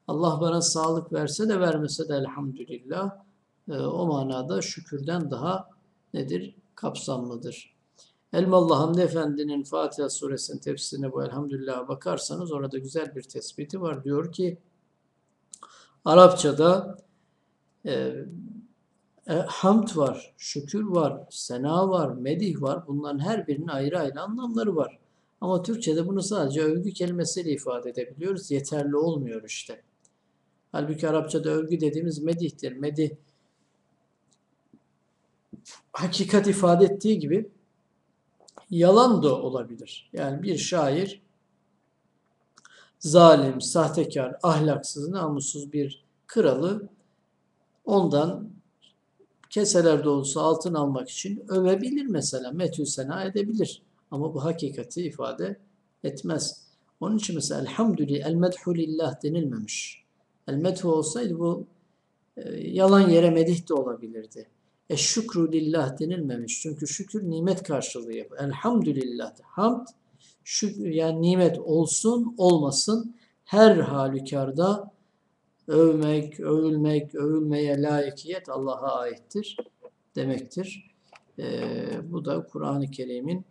Allah bana sağlık verse de vermese de elhamdülillah. E, o manada şükürden daha nedir? Kapsamlıdır. Elmalı Hamdi Efendi'nin Fatiha suresinin tefsirine bu elhamdülillah bakarsanız orada güzel bir tespiti var. Diyor ki Arapçada e, e, hamd var, şükür var, sena var, medih var. Bunların her birinin ayrı ayrı anlamları var. Ama Türkçe'de bunu sadece övgü kelimesiyle ifade edebiliyoruz. Yeterli olmuyor işte. Halbuki Arapçada övgü dediğimiz medihtir. Medih hakikat ifade ettiği gibi yalan da olabilir. Yani bir şair zalim, sahtekar, ahlaksız, namussuz bir kralı ondan keseler dolusu altın almak için övebilir mesela. Metü sena edebilir. Ama bu hakikati ifade etmez. Onun için mesela elhamdülillah, el medhu lillah denilmemiş. El medhu olsaydı bu e, yalan yere medih de olabilirdi. E şükru lillah denilmemiş. Çünkü şükür nimet karşılığı yapıyor. Elhamdülillah. Hamd şükür, yani nimet olsun olmasın her halükarda övmek, övülmek, övülmeye layıkiyet Allah'a aittir demektir. E, bu da Kur'an-ı Kerim'in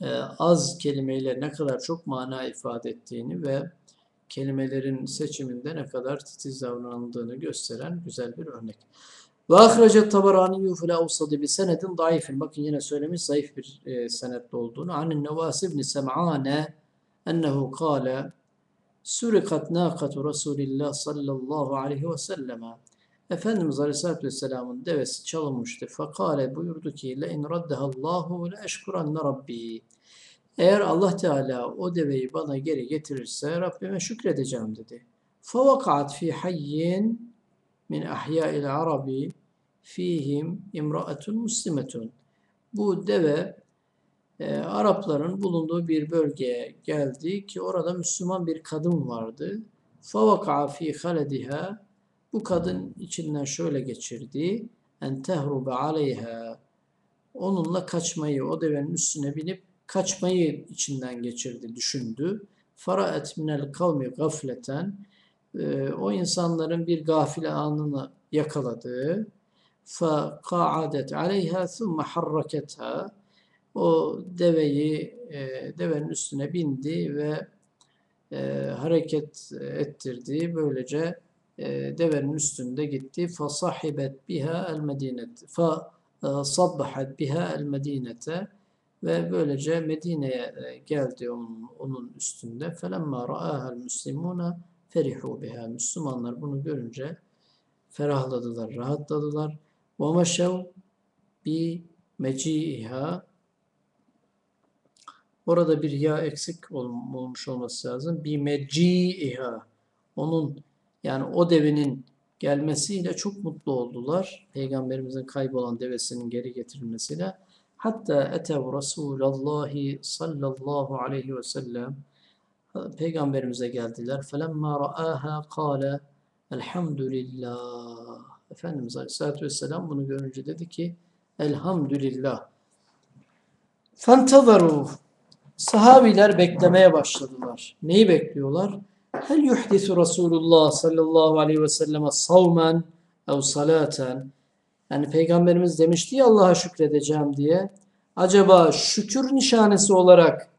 e, az kelimeyle ne kadar çok mana ifade ettiğini ve kelimelerin seçiminde ne kadar titiz davranıldığını gösteren güzel bir örnek. Ve ahrecet tabarani fil avsadi bi senedin daifin. Bakın yine söylemiş zayıf bir e, senetli olduğunu. Anin Nevas ibn Sem'ane ennehu kâle Surikat nâkatu Resulillah sallallahu aleyhi ve selleme. Efendimiz Aleyhisselatü Vesselam'ın devesi çalınmıştı. Fakale buyurdu ki le in raddehallahu le eşkuranne rabbi. Eğer Allah Teala o deveyi bana geri getirirse Rabbime şükredeceğim dedi. Favakat fi hayyin min ahya'il arabi fihim imra'atun muslimetun. Bu deve e, Arapların bulunduğu bir bölgeye geldi ki orada Müslüman bir kadın vardı. Favaka fi halediha bu kadın içinden şöyle geçirdi. En tehrube aleyha. Onunla kaçmayı, o devenin üstüne binip kaçmayı içinden geçirdi, düşündü. Faraet minel kavmi gafleten. Ee, o insanların bir gafile anını yakaladı. فَقَعَدَتْ عَلَيْهَا ثُمَّ حَرَّكَتْهَا O deveyi, e, devenin üstüne bindi ve e, hareket ettirdi. Böylece e, devenin üstünde gitti. Fasahibet biha el medinet. Fa e, ve böylece Medine'ye e, geldi onun, onun üstünde. Felemma ra'ahel muslimuna ferihu biha. Müslümanlar bunu görünce ferahladılar, rahatladılar. Meşev bi meci'iha Orada bir ya eksik olmuş olması lazım. Bi meci'iha. Onun yani o devenin gelmesiyle çok mutlu oldular. Peygamberimizin kaybolan devesinin geri getirilmesiyle. Hatta etev Resulallah sallallahu aleyhi ve sellem Peygamberimize geldiler. Felemma ra'aha kâle elhamdülillah. Efendimiz Aleyhisselatü Vesselam bunu görünce dedi ki elhamdülillah. Fentadaru. Sahabiler beklemeye başladılar. Neyi bekliyorlar? Hel yuhdisu Resulullah sallallahu aleyhi ve selleme savmen ev salaten. Yani Peygamberimiz demişti ya Allah'a şükredeceğim diye. Acaba şükür nişanesi olarak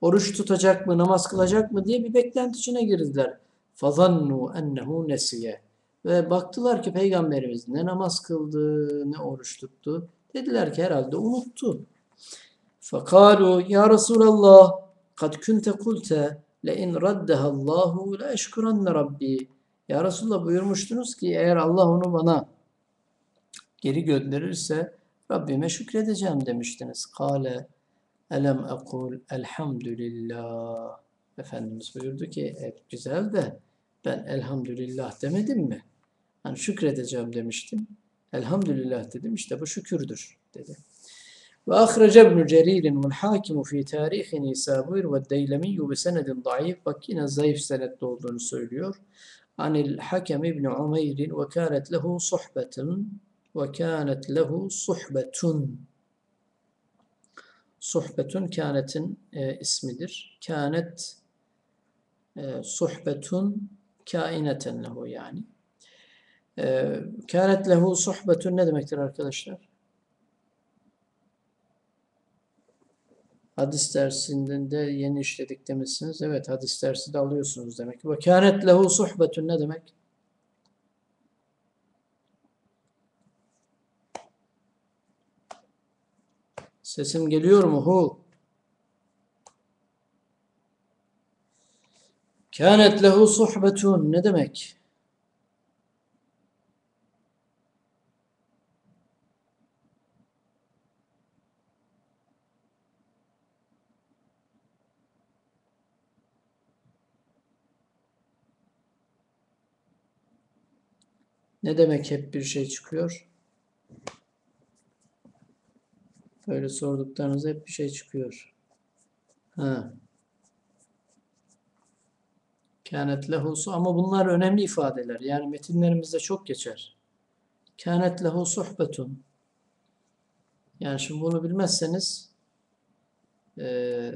oruç tutacak mı, namaz kılacak mı diye bir beklenti içine girdiler. فَظَنُّوا اَنَّهُ نَسِيَ Ve baktılar ki Peygamberimiz ne namaz kıldı, ne oruç tuttu. Dediler ki herhalde unuttu. فَقَالُوا يَا رَسُولَ اللّٰهِ قَدْ كُنْتَ قُلْتَ لَاِنْ رَدَّهَا اللّٰهُ لَاَشْكُرَنَّ رَبِّي Ya Resulullah buyurmuştunuz ki eğer Allah onu bana geri gönderirse Rabbime şükredeceğim demiştiniz. Kale elem ekul elhamdülillah. Efendimiz buyurdu ki hep güzel de ben elhamdülillah demedim mi? Hani şükredeceğim demiştim. Elhamdülillah dedim işte bu şükürdür dedi. Ve ahrece ibn Cerir'in vel hakimu fi tarihi Nisabur ve Deylemiyyü bi senedin zayıf. Bak yine zayıf senette olduğunu söylüyor. Anil hakem ibn Umeyr'in ve kânet lehu sohbetun ve kânet lehu suhbetun. Suhbetun kânetin e, ismidir. Kânet e, suhbetun kaineten lehu yani. E, kânet lehu suhbetun ne demektir arkadaşlar? Hadis dersinden de yeni işledik demişsiniz. Evet hadis dersi de alıyorsunuz demek. Ve kânet lehu suhbetun ne demek? Sesim geliyor mu? Hu. Kânet lehu suhbetun ne demek? Ne demek hep bir şey çıkıyor? Böyle sorduklarınızda hep bir şey çıkıyor. Ha. Kânet lehu su ama bunlar önemli ifadeler. Yani metinlerimizde çok geçer. Kânet lehu suhbetun. Yani şimdi bunu bilmezseniz eee,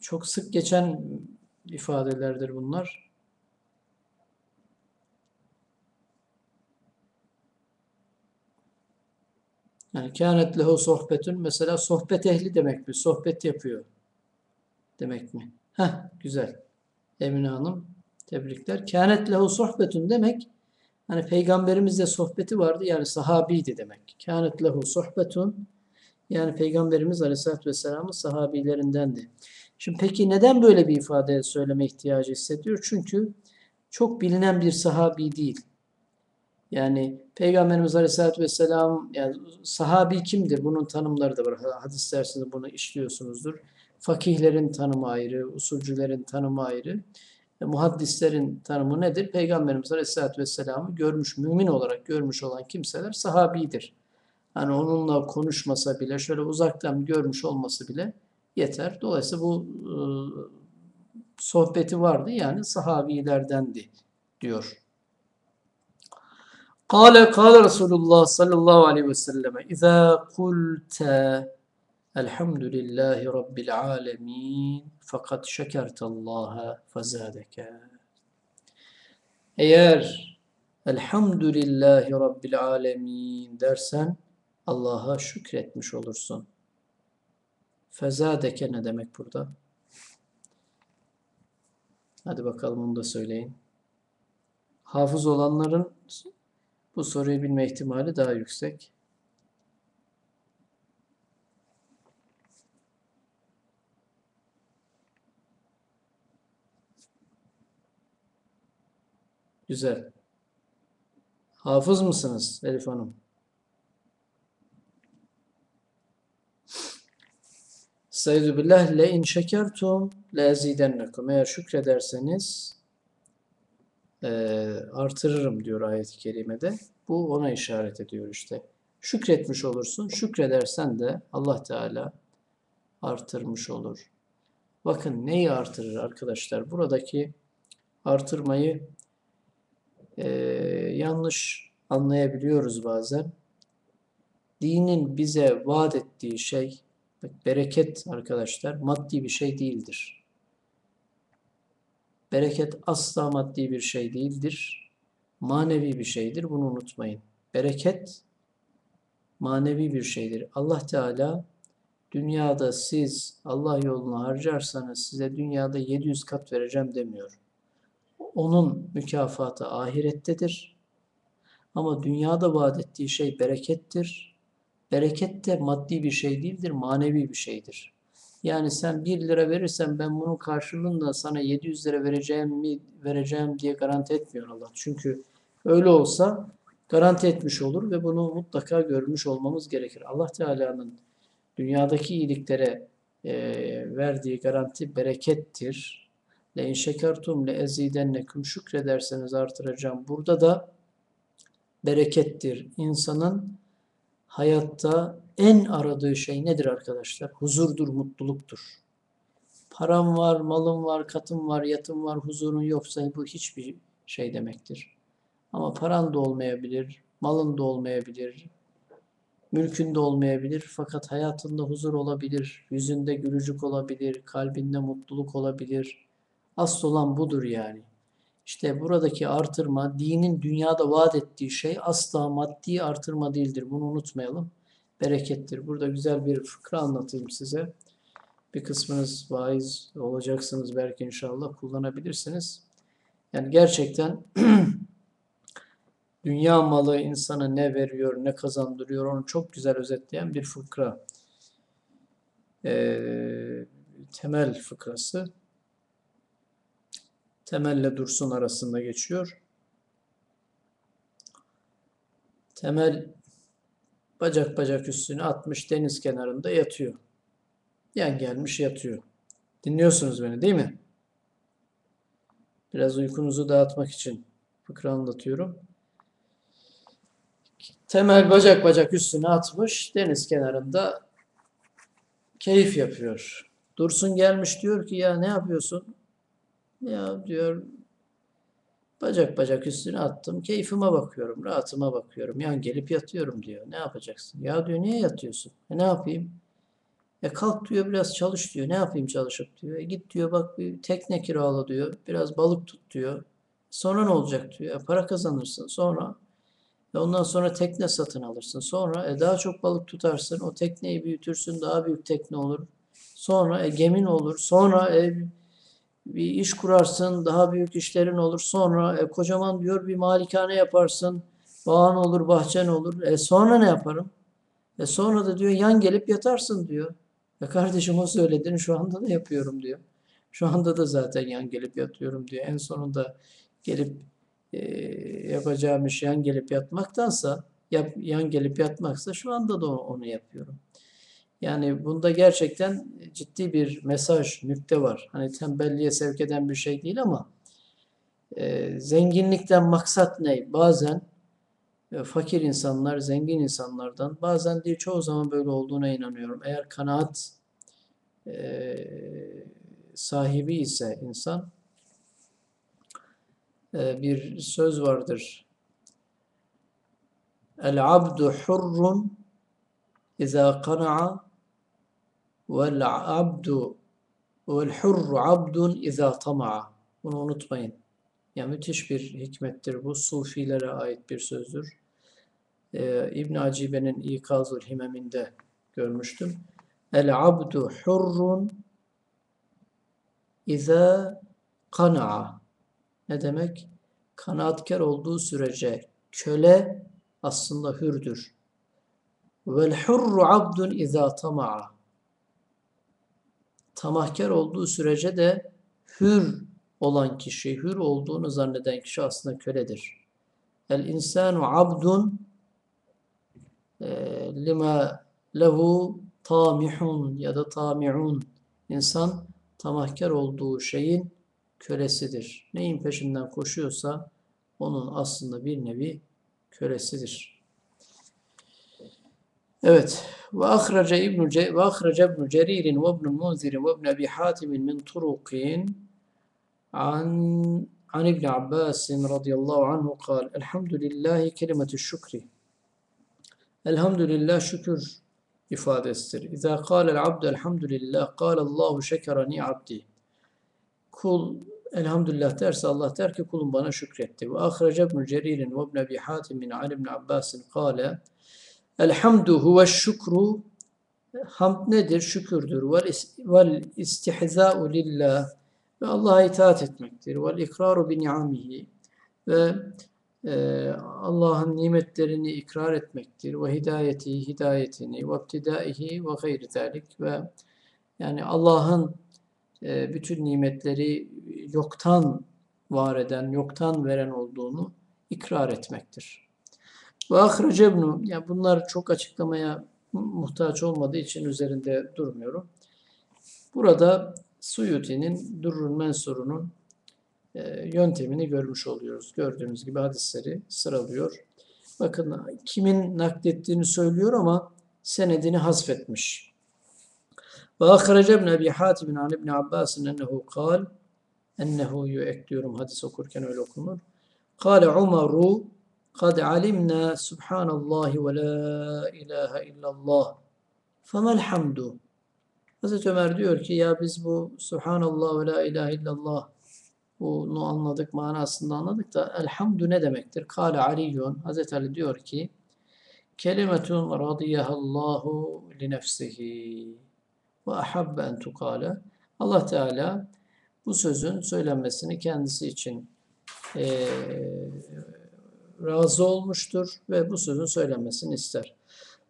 çok sık geçen ifadelerdir bunlar. Yani kânet lehu sohbetun mesela sohbet ehli demek mi? Sohbet yapıyor demek mi? Heh, güzel. Emine Hanım tebrikler. Kânet lehu sohbetun demek hani peygamberimizle sohbeti vardı yani sahabiydi demek. Kânet lehu sohbetun yani peygamberimiz aleyhissalatü vesselamın sahabilerindendi. Şimdi peki neden böyle bir ifade söyleme ihtiyacı hissediyor? Çünkü çok bilinen bir sahabi değil. Yani Peygamberimiz Aleyhisselatü Vesselam yani sahabi kimdir? Bunun tanımları da var. Hadis dersinde bunu işliyorsunuzdur. Fakihlerin tanımı ayrı, usulcülerin tanımı ayrı. E, muhaddislerin tanımı nedir? Peygamberimiz Aleyhisselatü Vesselam'ı görmüş, mümin olarak görmüş olan kimseler sahabidir. Hani onunla konuşmasa bile, şöyle uzaktan görmüş olması bile yeter. Dolayısıyla bu e, sohbeti vardı yani sahabilerdendi diyor. Kale kale Resulullah sallallahu aleyhi ve selleme İzâ kulte Elhamdülillahi Rabbil alemin fakat şekertallaha fezâdeke. Eğer Elhamdülillahi Rabbil alemin dersen Allah'a şükretmiş olursun. Fezâdeke ne demek burada? Hadi bakalım onu da söyleyin. Hafız olanların bu soruyu bilme ihtimali daha yüksek. Güzel. Hafız mısınız Elif Hanım? Estaizu billah le in şekertum le ezidennekum. Eğer şükrederseniz e, artırırım diyor ayet-i kerimede. Bu ona işaret ediyor işte. Şükretmiş olursun. Şükredersen de Allah Teala artırmış olur. Bakın neyi artırır arkadaşlar? Buradaki artırmayı e, yanlış anlayabiliyoruz bazen. Dinin bize vaat ettiği şey, bereket arkadaşlar maddi bir şey değildir. Bereket asla maddi bir şey değildir. Manevi bir şeydir. Bunu unutmayın. Bereket manevi bir şeydir. Allah Teala dünyada siz Allah yoluna harcarsanız size dünyada 700 kat vereceğim demiyor. Onun mükafatı ahirettedir. Ama dünyada vaat ettiği şey berekettir. Bereket de maddi bir şey değildir, manevi bir şeydir. Yani sen 1 lira verirsen ben bunun karşılığında sana 700 lira vereceğim mi vereceğim diye garanti etmiyor Allah. Çünkü öyle olsa garanti etmiş olur ve bunu mutlaka görmüş olmamız gerekir. Allah Teala'nın dünyadaki iyiliklere e, verdiği garanti berekettir. Le in şekertum le ezidennekum şükrederseniz artıracağım. Burada da berekettir. İnsanın hayatta en aradığı şey nedir arkadaşlar? Huzurdur, mutluluktur. Param var, malım var, katım var, yatım var, huzurun yoksa bu hiçbir şey demektir. Ama paran da olmayabilir, malın da olmayabilir, mülkün de olmayabilir. Fakat hayatında huzur olabilir, yüzünde gülücük olabilir, kalbinde mutluluk olabilir. Asıl olan budur yani. İşte buradaki artırma, dinin dünyada vaat ettiği şey asla maddi artırma değildir. Bunu unutmayalım. Berekettir. Burada güzel bir fıkra anlatayım size. Bir kısmınız vaiz olacaksınız belki inşallah kullanabilirsiniz. Yani gerçekten (clears throat) dünya malı insana ne veriyor, ne kazandırıyor onu çok güzel özetleyen bir fıkra. Ee, temel fıkrası temelle dursun arasında geçiyor. Temel bacak bacak üstüne atmış deniz kenarında yatıyor. Yan gelmiş yatıyor. Dinliyorsunuz beni değil mi? Biraz uykunuzu dağıtmak için fıkra anlatıyorum. Temel bacak bacak üstüne atmış deniz kenarında keyif yapıyor. Dursun gelmiş diyor ki ya ne yapıyorsun? Ya diyor bacak bacak üstüne attım. Keyfime bakıyorum, rahatıma bakıyorum. Yan gelip yatıyorum diyor. Ne yapacaksın? Ya diyor niye yatıyorsun? E ne yapayım? E kalk diyor biraz çalış diyor. Ne yapayım çalışıp diyor. E git diyor bak bir tekne kirala diyor. Biraz balık tut diyor. Sonra ne olacak diyor. E para kazanırsın. Sonra e ondan sonra tekne satın alırsın. Sonra e daha çok balık tutarsın. O tekneyi büyütürsün. Daha büyük tekne olur. Sonra e gemin olur. Sonra e bir iş kurarsın, daha büyük işlerin olur. Sonra e, kocaman diyor bir malikane yaparsın. Bağın olur, bahçen olur. E sonra ne yaparım? E sonra da diyor yan gelip yatarsın diyor. E kardeşim o söylediğini şu anda da yapıyorum diyor. Şu anda da zaten yan gelip yatıyorum diyor. En sonunda gelip e, yapacağım iş yan gelip yatmaktansa yap, yan gelip yatmaksa şu anda da onu yapıyorum. Yani bunda gerçekten ciddi bir mesaj, nükte var. Hani tembelliğe sevk eden bir şey değil ama e, zenginlikten maksat ne? Bazen e, fakir insanlar zengin insanlardan, bazen değil çoğu zaman böyle olduğuna inanıyorum. Eğer kanaat e, sahibi ise insan, e, bir söz vardır. El abdu hurrun İza kana'a vel abdu vel hurru abdun iza tama'a. Bunu unutmayın. Ya müthiş bir hikmettir bu. Sufilere ait bir sözdür. Ee, İbn Acibe'nin İkazul Himeminde görmüştüm. El abdu hurrun iza kana'a. Ne demek? Kanaatkar olduğu sürece köle aslında hürdür. Vel hurru abdun izâ tama'a. Tamahkar olduğu sürece de hür olan kişi, hür olduğunu zanneden kişi aslında köledir. El insanu abdun e, lima lehu tamihun ya da tami'un. İnsan tamahkar olduğu şeyin kölesidir. Neyin peşinden koşuyorsa onun aslında bir nevi kölesidir. Evet. وَأَخْرَجَ إِبْنُ وَأَخْرَجَ إِبْنُ جَرِيرٍ وَإِبْنُ مُنذِرٍ وَإِبْنُ أَبِي حَاتِمٍ مِنْ طُرُقٍ عَنْ عن ابن عباس رضي الله عنه قال الحمد لله كلمة الشكر. الحمد لله شكر إفادة استر إذا قال العبد الحمد لله قال الله شكرني عبدي. كل الحمد لله ترس الله ترك كل بنا وأخرج ابن جرير وابن أبي حاتم عن ابن عباس قال Elhamdu huve şükru Hamd nedir? Şükürdür. Vel istihza'u lillah ve Allah'a itaat etmektir. Vel ikraru bi ni'amihi ve e, Allah'ın nimetlerini ikrar etmektir. Ve hidayeti, hidayetini, ve ibtidaihi ve gayri zalik ve yani Allah'ın e, bütün nimetleri yoktan var eden, yoktan veren olduğunu ikrar etmektir. Ve ahrece ibnu, yani bunlar çok açıklamaya muhtaç olmadığı için üzerinde durmuyorum. Burada Suyuti'nin Durrul Mensur'unun e, yöntemini görmüş oluyoruz. Gördüğünüz gibi hadisleri sıralıyor. Bakın kimin naklettiğini söylüyor ama senedini hasfetmiş. Ve ahrece ibn Ebi Hatim an İbn Abbas'ın ennehu kal ennehu ekliyorum hadis okurken öyle okunur. Kale Umaru kad alimna subhanallahi ve la ilahe illallah femel hamdu Hazreti Ömer diyor ki ya biz bu subhanallah ve la ilahe illallah bunu anladık, manasında anladık da elhamdü ne demektir? Kale Aliyyun, Hazreti Ali diyor ki kelimetun radiyahallahu li nefsihi ve ahabbe en tukale Allah Teala bu sözün söylenmesini kendisi için eee, razı olmuştur ve bu sözün söylenmesini ister.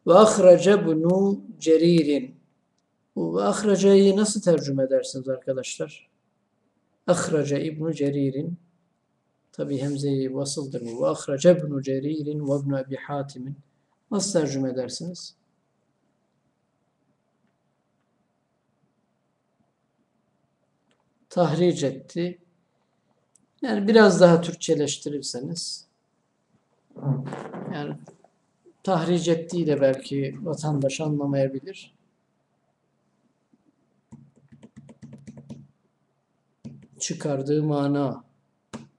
Ve ahrece bunu ceririn. Bu ve nasıl tercüme edersiniz arkadaşlar? Ahrece İbnu Cerir'in tabi hemzeyi vasıldır bu. Ve ahrece İbnu Cerir'in ve İbnu Ebi Hatim'in nasıl tercüme edersiniz? Tahric etti. Yani biraz daha Türkçeleştirirseniz yani tahric ettiği de belki vatandaş anlamayabilir. Çıkardığı mana,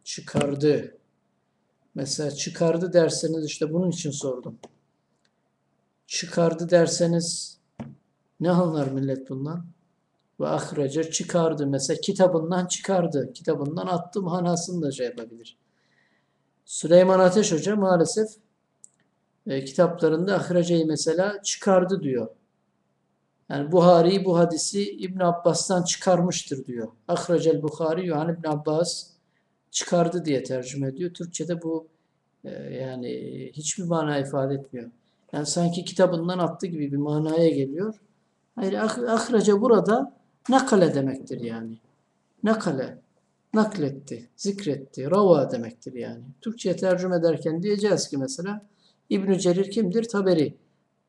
çıkardı. Mesela çıkardı derseniz işte bunun için sordum. Çıkardı derseniz ne anlar millet bundan? Ve ahrece çıkardı. Mesela kitabından çıkardı. Kitabından attı manasını da şey yapabilir. Süleyman Ateş Hoca maalesef e, kitaplarında ahreceyi mesela çıkardı diyor. Yani Buhari bu hadisi İbn Abbas'tan çıkarmıştır diyor. Ahrecel Buhari yani İbn Abbas çıkardı diye tercüme ediyor. Türkçe'de bu e, yani hiçbir mana ifade etmiyor. Yani sanki kitabından attı gibi bir manaya geliyor. Hayır ah- ahrece burada nakale demektir yani. Nakale nakletti, zikretti, rava demektir yani. Türkçe'ye tercüme ederken diyeceğiz ki mesela İbn Cerir kimdir? Taberi.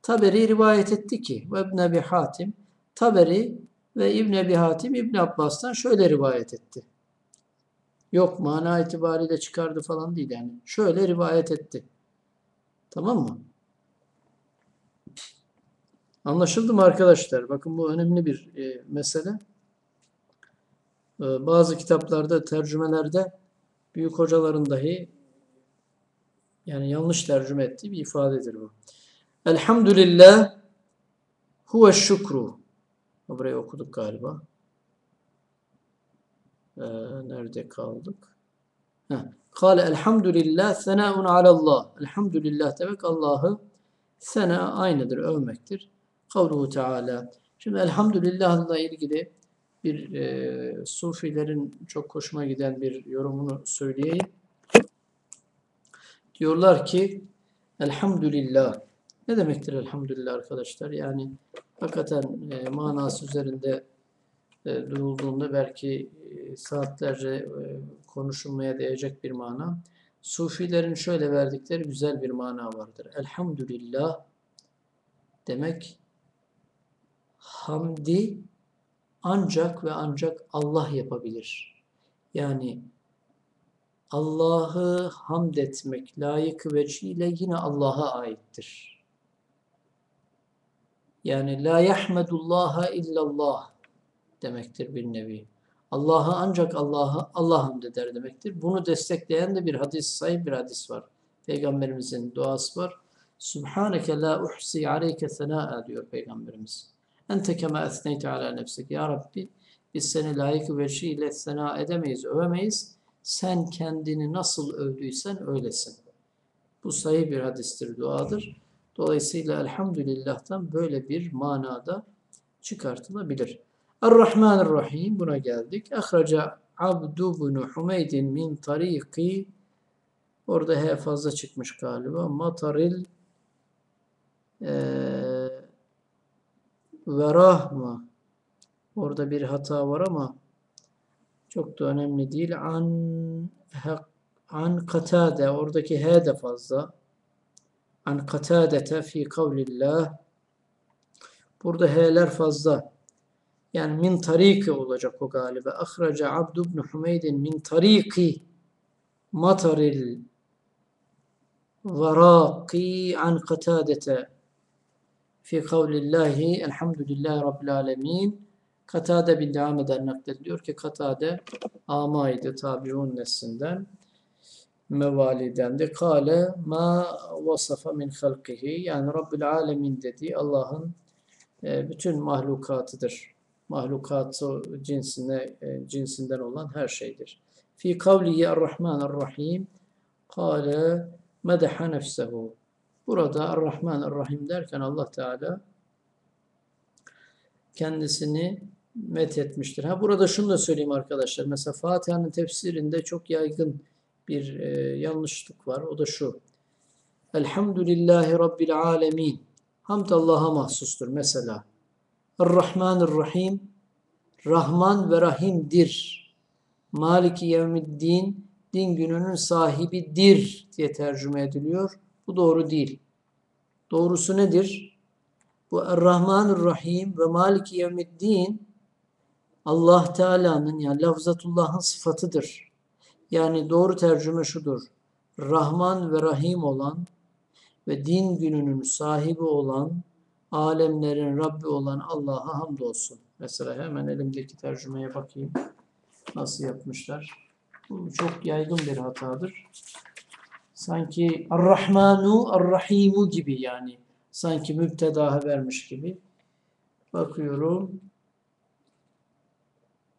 Taberi rivayet etti ki ve İbn Ebi Hatim Taberi ve İbn Ebi Hatim İbn Abbas'tan şöyle rivayet etti. Yok mana itibariyle çıkardı falan değil yani. Şöyle rivayet etti. Tamam mı? Anlaşıldı mı arkadaşlar? Bakın bu önemli bir e, mesele. E, bazı kitaplarda, tercümelerde büyük hocaların dahi yani yanlış tercüme ettiği bir ifadedir bu. Elhamdülillah huve şükru. Burayı okuduk galiba. Ee, nerede kaldık? Kale elhamdülillah senaun alallah. Elhamdülillah demek Allah'ı sena aynıdır, övmektir. Kavluhu Teala. Şimdi elhamdülillahla ilgili bir e, sufilerin çok hoşuma giden bir yorumunu söyleyeyim. Diyorlar ki elhamdülillah. Ne demektir elhamdülillah arkadaşlar? Yani hakikaten e, manası üzerinde e, durulduğunda belki e, saatlerce e, konuşulmaya değecek bir mana. Sufilerin şöyle verdikleri güzel bir mana vardır. Elhamdülillah demek hamdi ancak ve ancak Allah yapabilir. Yani Allah'ı hamd etmek layık vecihle yine Allah'a aittir. Yani la yahmedullaha illallah demektir bir nevi. Allah'ı ancak Allah'a Allah hamd eder demektir. Bunu destekleyen de bir hadis, sahih bir hadis var. Peygamberimizin duası var. Subhaneke la uhsi aleyke senaa diyor Peygamberimiz. Ente kema ethneyte ala nefsik. Ya Rabbi biz seni layık vecihle sena edemeyiz, övemeyiz. Sen kendini nasıl övdüysen öylesin. Bu sahih bir hadistir, duadır. Dolayısıyla elhamdülillah'tan böyle bir manada çıkartılabilir. Er-Rahmanir-Rahim buna geldik. Ahraca Abdu bin Humeydin min tariki orada H fazla çıkmış galiba. Mataril eee ve rahma. Orada bir hata var ama çok da önemli değil. An hak, an katade oradaki H de fazla. An katadete fi kavlillah. Burada H'ler fazla. Yani min tariki olacak o galiba. Ahraca Abd ibn Humeydin min tariki mataril varaqi an katadete fi kavlillahi elhamdülillahi rabbil alemin. Katade bin devam eden naklediliyor ki Katade amaydı tabiun neslinden mevalidendi. Kale ma vasafa min halkihi yani Rabbil alemin dediği Allah'ın e, bütün mahlukatıdır. Mahlukatı cinsine, e, cinsinden olan her şeydir. Fi kavlihi er-Rahman er-Rahim kale medeha nefsehu. Burada er-Rahman er-Rahim derken Allah Teala kendisini met etmiştir. Ha burada şunu da söyleyeyim arkadaşlar. Mesela Fatiha'nın tefsirinde çok yaygın bir e, yanlışlık var. O da şu. Elhamdülillahi Rabbil alemin. Hamd Allah'a mahsustur mesela. Er-Rahmanir-Rahim. Rahman ve Rahim'dir. Maliki yevmiddin. Din gününün sahibidir diye tercüme ediliyor. Bu doğru değil. Doğrusu nedir? Bu Er-Rahmanir-Rahim ve Maliki yevmiddin Allah Teala'nın yani lafzatullah'ın sıfatıdır. Yani doğru tercüme şudur. Rahman ve Rahim olan ve din gününün sahibi olan, alemlerin Rabbi olan Allah'a hamdolsun. Mesela hemen elimdeki tercümeye bakayım. Nasıl yapmışlar? Bu çok yaygın bir hatadır. Sanki Ar-Rahmanu, Ar-Rahimu gibi yani. Sanki müpteda vermiş gibi. Bakıyorum.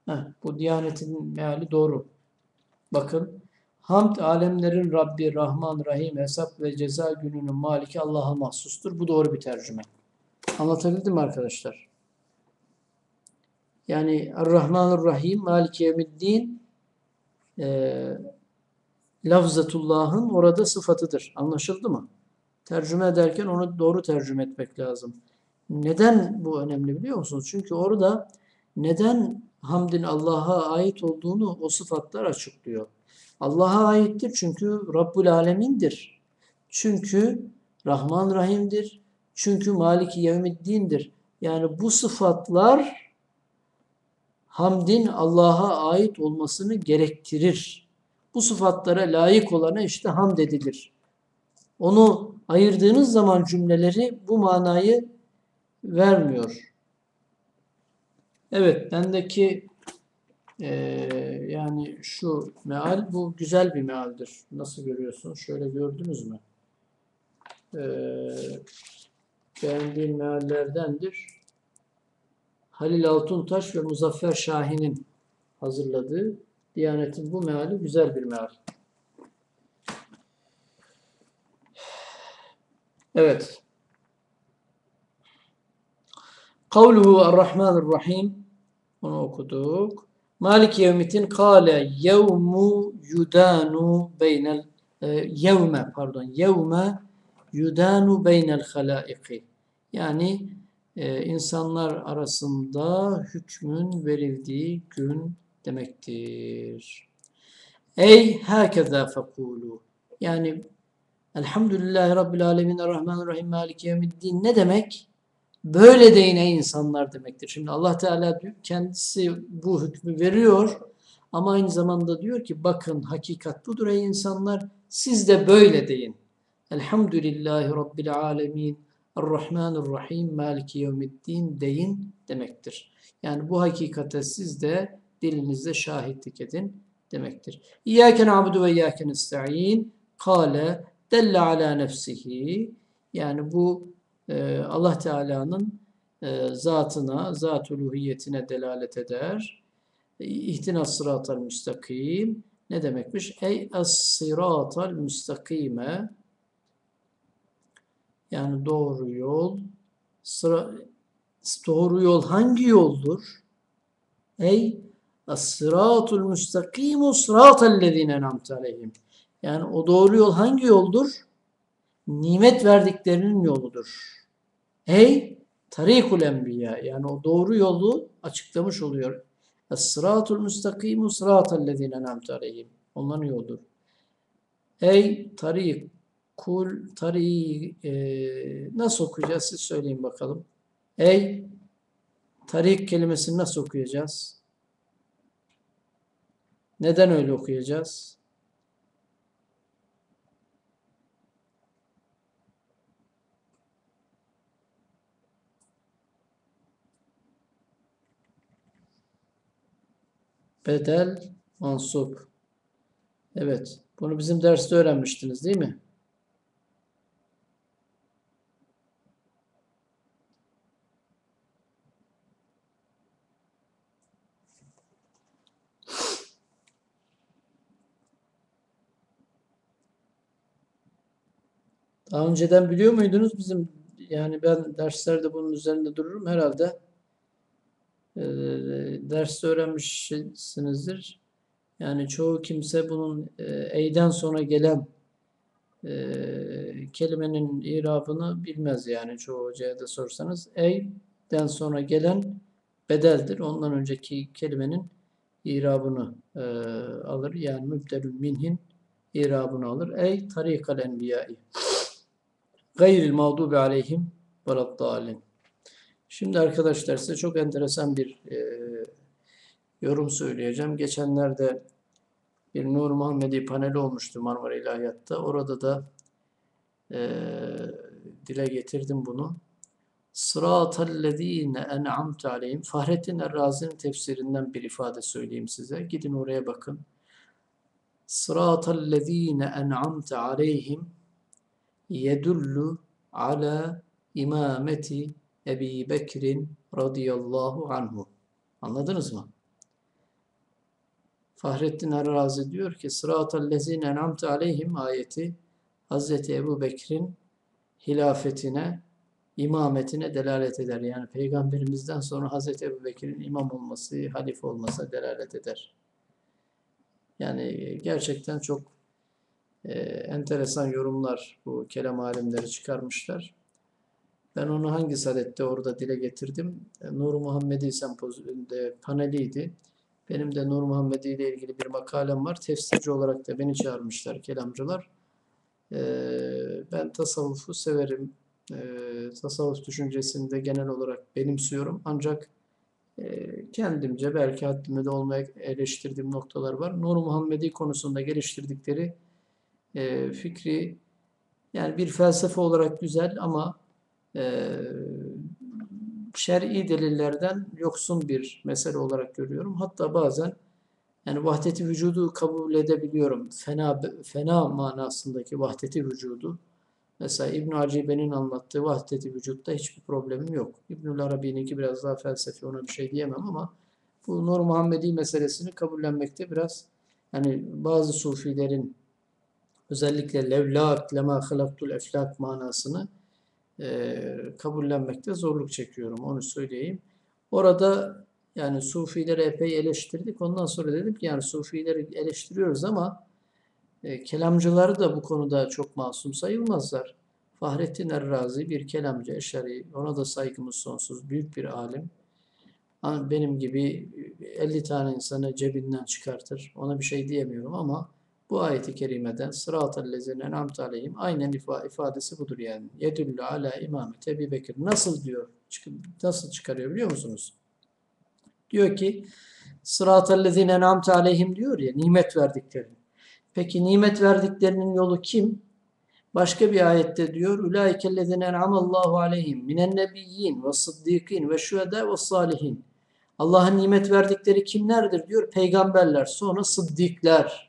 Heh, bu Diyanet'in meali doğru. Bakın. Hamd alemlerin Rabbi, Rahman, Rahim, hesap ve ceza gününün maliki Allah'a mahsustur. Bu doğru bir tercüme. Anlatabildim mi arkadaşlar? Yani Er-Rahmanur Rahim, Maliki Yevmiddin lafzatullah'ın orada sıfatıdır. Anlaşıldı mı? Tercüme ederken onu doğru tercüme etmek lazım. Neden bu önemli biliyor musunuz? Çünkü orada neden hamdin Allah'a ait olduğunu o sıfatlar açıklıyor. Allah'a aittir çünkü Rabbul Alemin'dir. Çünkü Rahman Rahim'dir. Çünkü Maliki Yevmiddin'dir. Yani bu sıfatlar hamdin Allah'a ait olmasını gerektirir. Bu sıfatlara layık olana işte hamd edilir. Onu ayırdığınız zaman cümleleri bu manayı vermiyor. Evet, bendeki e, yani şu meal bu güzel bir mealdir. Nasıl görüyorsunuz? Şöyle gördünüz mü? E, beğendiğim meallerdendir. Halil Altuntaş ve Muzaffer Şahin'in hazırladığı Diyanet'in bu meali güzel bir meal. Evet. Kavluhu Er-Rahmanir-Rahim onu okuduk. Malik yevmitin kâle yevmu yudanu beynel e, yevme pardon yevme yudanu beynel halaiki yani e, insanlar arasında hükmün verildiği gün demektir. Ey herkese fekulu yani Elhamdülillahi Rabbil Alemin Errahmanirrahim Maliki Yevmiddin ne demek? Böyle deyin ey insanlar demektir. Şimdi Allah Teala kendisi bu hükmü veriyor ama aynı zamanda diyor ki bakın hakikat budur ey insanlar siz de böyle deyin. Elhamdülillahi Rabbil Alemin Errahmanirrahim Maliki Yevmiddin deyin demektir. Yani bu hakikate siz de dilinizde şahitlik edin demektir. İyyâke na'budu ve iyyâke nesta'in kâle delle ala nefsihi yani bu e, Allah Teala'nın e, zatına, zat uluhiyetine delalet eder. İhtinas sıratal müstakim ne demekmiş? Ey as sıratal müstakime Yani doğru yol sıra doğru yol hangi yoldur? Ey as-sıratul müstakimu sıratellezine en'amte aleyhim. Yani o doğru yol hangi yoldur? Nimet verdiklerinin yoludur. Ey tarikul enbiya. Yani o doğru yolu açıklamış oluyor. Es-sıratul müstakimu sıratellezine en'amte aleyhim. Onların yoludur. Ey tarik kul tarik e, nasıl okuyacağız siz söyleyin bakalım. Ey tarik kelimesini nasıl okuyacağız? Neden öyle okuyacağız? Bedel mansup. Evet. Bunu bizim derste öğrenmiştiniz değil mi? Daha önceden biliyor muydunuz bizim yani ben derslerde bunun üzerinde dururum herhalde e, derste öğrenmişsinizdir. Yani çoğu kimse bunun e, eyden sonra gelen e, kelimenin irabını bilmez yani çoğu hocaya da sorsanız. Eyden sonra gelen bedeldir. Ondan önceki kelimenin irabını e, alır. Yani mübdelül minhin irabını alır. Ey tarikal enbiyai. Gayril mağdubi aleyhim veladdallin. Şimdi arkadaşlar size çok enteresan bir e, yorum söyleyeceğim. Geçenlerde bir Nur Muhammedi paneli olmuştu Marmara İlahiyat'ta. Orada da e, dile getirdim bunu. Sıratallezine en'amte aleyhim. Fahrettin Errazi'nin tefsirinden bir ifade söyleyeyim size. Gidin oraya bakın. Sıratallezine en'amte aleyhim yedullu ala imameti Ebi Bekir'in radıyallahu anhu. Anladınız mı? Fahrettin Errazi diyor ki Sıratal lezine en'amte aleyhim ayeti Hazreti Ebu Bekir'in hilafetine, imametine delalet eder. Yani peygamberimizden sonra Hazreti Ebu Bekir'in imam olması, halife olmasına delalet eder. Yani gerçekten çok e, enteresan yorumlar bu kelam alimleri çıkarmışlar. Ben onu hangi sadette orada dile getirdim? E, Nur Muhammedi sempozyumda paneliydi. Benim de Nur Muhammedi ile ilgili bir makalem var. Tefsirci olarak da beni çağırmışlar kelamcılar. E, ben tasavvufu severim. E, tasavvuf düşüncesini de genel olarak benimsiyorum. Ancak kendimce belki haddime de olmaya eleştirdiğim noktalar var. Nur Muhammedi konusunda geliştirdikleri fikri yani bir felsefe olarak güzel ama şer'i delillerden yoksun bir mesele olarak görüyorum. Hatta bazen yani vahdeti vücudu kabul edebiliyorum. Fena fena manasındaki vahdeti vücudu. Mesela İbn Acibe'nin anlattığı vahdeti vücutta hiçbir problemim yok. İbnül Arabi'ninki biraz daha felsefi ona bir şey diyemem ama bu Nur Muhammedi meselesini kabullenmekte biraz yani bazı sufilerin özellikle levlak lema halaktul eflak manasını e, kabullenmekte zorluk çekiyorum. Onu söyleyeyim. Orada yani Sufileri epey eleştirdik. Ondan sonra dedim ki yani Sufileri eleştiriyoruz ama e, kelamcıları da bu konuda çok masum sayılmazlar. Fahrettin Errazi bir kelamcı, eşari. Ona da saygımız sonsuz. Büyük bir alim. Benim gibi 50 tane insanı cebinden çıkartır. Ona bir şey diyemiyorum ama bu ayeti kerimeden sıratel lezine en'amte aleyhim aynen ifadesi budur yani. Yedüllü ala imamet Ebi Bekir. Nasıl diyor? Nasıl çıkarıyor biliyor musunuz? Diyor ki sıratel lezine en'amte aleyhim diyor ya nimet verdikleri. Peki nimet verdiklerinin yolu kim? Başka bir ayette diyor Ulaikellezine en'amallahu aleyhim minen nebiyyin ve sıddikin ve şühedâ ve salihin. Allah'ın nimet verdikleri kimlerdir diyor? Peygamberler, sonra sıddikler,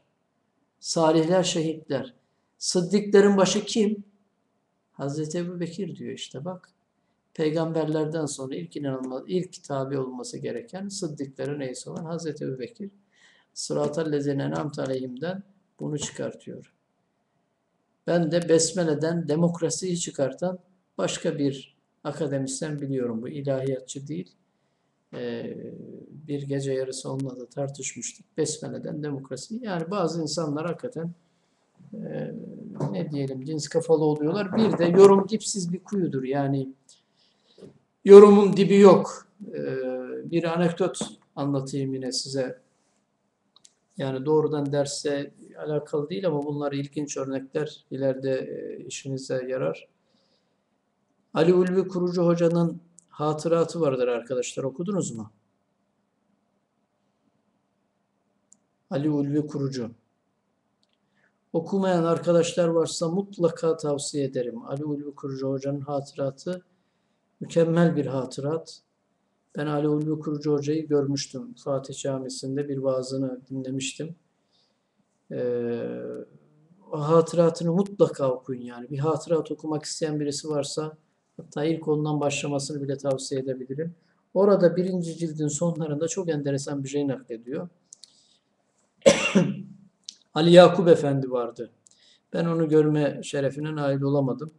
salihler, şehitler. Sıddıkların başı kim? Hazreti Ebu Bekir diyor işte bak. Peygamberlerden sonra ilk inanılmaz, ilk tabi olması gereken sıddıkların neyse olan Hazreti Ebu Bekir. Sıratal lezine en'amte aleyhimden bunu çıkartıyor. Ben de Besmele'den demokrasiyi çıkartan başka bir akademisyen biliyorum bu ilahiyatçı değil. Ee, bir gece yarısı onunla da tartışmıştık. Besmele'den demokrasi. Yani bazı insanlar hakikaten e, ne diyelim cins kafalı oluyorlar. Bir de yorum dipsiz bir kuyudur. Yani yorumun dibi yok. Ee, bir anekdot anlatayım yine size. Yani doğrudan derse alakalı değil ama bunlar ilginç örnekler. ileride e, işinize yarar. Ali Ulvi Kurucu Hoca'nın hatıratı vardır arkadaşlar. Okudunuz mu? Ali Ulvi Kurucu. Okumayan arkadaşlar varsa mutlaka tavsiye ederim. Ali Ulvi Kurucu Hoca'nın hatıratı mükemmel bir hatırat. Ben Ali Ulvi Kurucu Hoca'yı görmüştüm. Fatih Camisi'nde bir vaazını dinlemiştim. Ee, hatıratını mutlaka okuyun yani. Bir hatırat okumak isteyen birisi varsa hatta ilk ondan başlamasını bile tavsiye edebilirim. Orada birinci cildin sonlarında çok enteresan bir şey naklediyor. (clears throat) Ali Yakup Efendi vardı. Ben onu görme şerefine nail olamadım.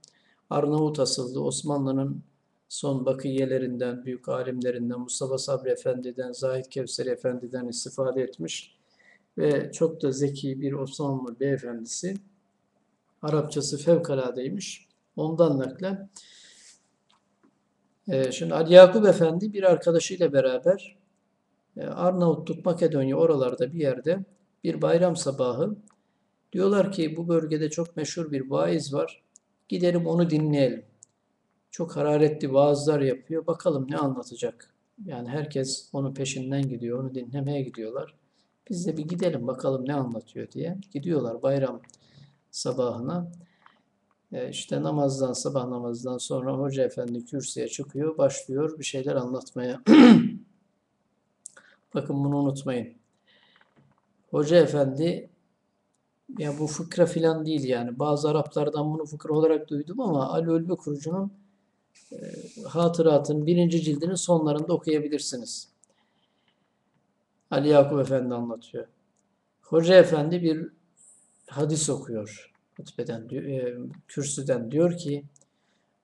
Arnavut asıldı. Osmanlı'nın son bakiyelerinden, büyük alimlerinden, Mustafa Sabri Efendi'den, Zahid Kevseri Efendi'den istifade etmiş. Ve çok da zeki bir Osmanlı beyefendisi. Arapçası fevkaladeymiş. Ondan naklen. Ee, şimdi Ali Yakup Efendi bir arkadaşıyla beraber e, Arnavutluk, Makedonya oralarda bir yerde bir bayram sabahı diyorlar ki bu bölgede çok meşhur bir vaiz var. Gidelim onu dinleyelim. Çok hararetli vaazlar yapıyor. Bakalım ne anlatacak. Yani herkes onun peşinden gidiyor. Onu dinlemeye gidiyorlar. Biz de bir gidelim bakalım ne anlatıyor diye. Gidiyorlar bayram sabahına. E işte namazdan, sabah namazdan sonra hoca efendi kürsüye çıkıyor, başlıyor bir şeyler anlatmaya. (clears throat) Bakın bunu unutmayın. Hoca efendi ya bu fıkra filan değil yani. Bazı Araplardan bunu fıkra olarak duydum ama Ali Ölbe Kurucu'nun e, hatıratın birinci cildinin sonlarında okuyabilirsiniz. Ali Yakup Efendi anlatıyor. Hoca Efendi bir hadis okuyor. Hutbeden, e, kürsüden diyor ki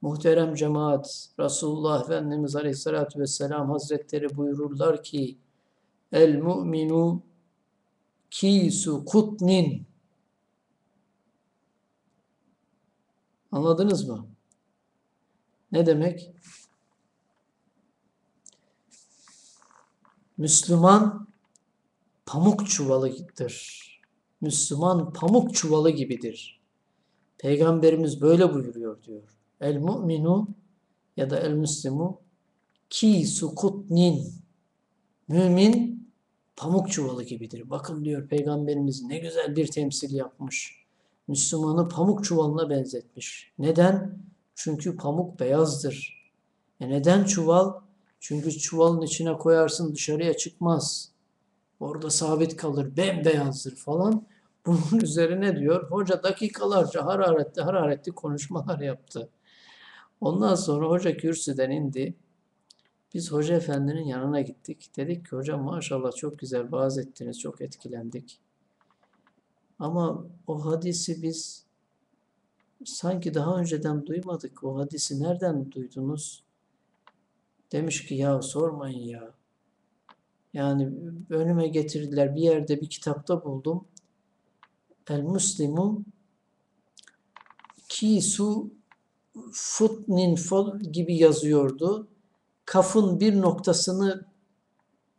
Muhterem cemaat, Resulullah Efendimiz Aleyhisselatü Vesselam Hazretleri buyururlar ki El mu'minu kisu kutnin Anladınız mı? Ne demek? Müslüman pamuk çuvalıdır. Müslüman pamuk çuvalı gibidir. Peygamberimiz böyle buyuruyor diyor. El mu'minu ya da el müslimu ki sukutnin mümin pamuk çuvalı gibidir. Bakın diyor Peygamberimiz ne güzel bir temsil yapmış. Müslümanı pamuk çuvalına benzetmiş. Neden? Çünkü pamuk beyazdır. E neden çuval? Çünkü çuvalın içine koyarsın dışarıya çıkmaz. Orada sabit kalır, bembeyazdır falan. Bunun üzerine diyor, hoca dakikalarca hararetli hararetli konuşmalar yaptı. Ondan sonra hoca kürsüden indi. Biz hoca efendinin yanına gittik. Dedik ki hocam maşallah çok güzel vaaz ettiniz, çok etkilendik. Ama o hadisi biz sanki daha önceden duymadık. O hadisi nereden duydunuz? Demiş ki ya sormayın ya. Yani önüme getirdiler bir yerde bir kitapta buldum. El Müslimu kisu futnin fol gibi yazıyordu. Kafın bir noktasını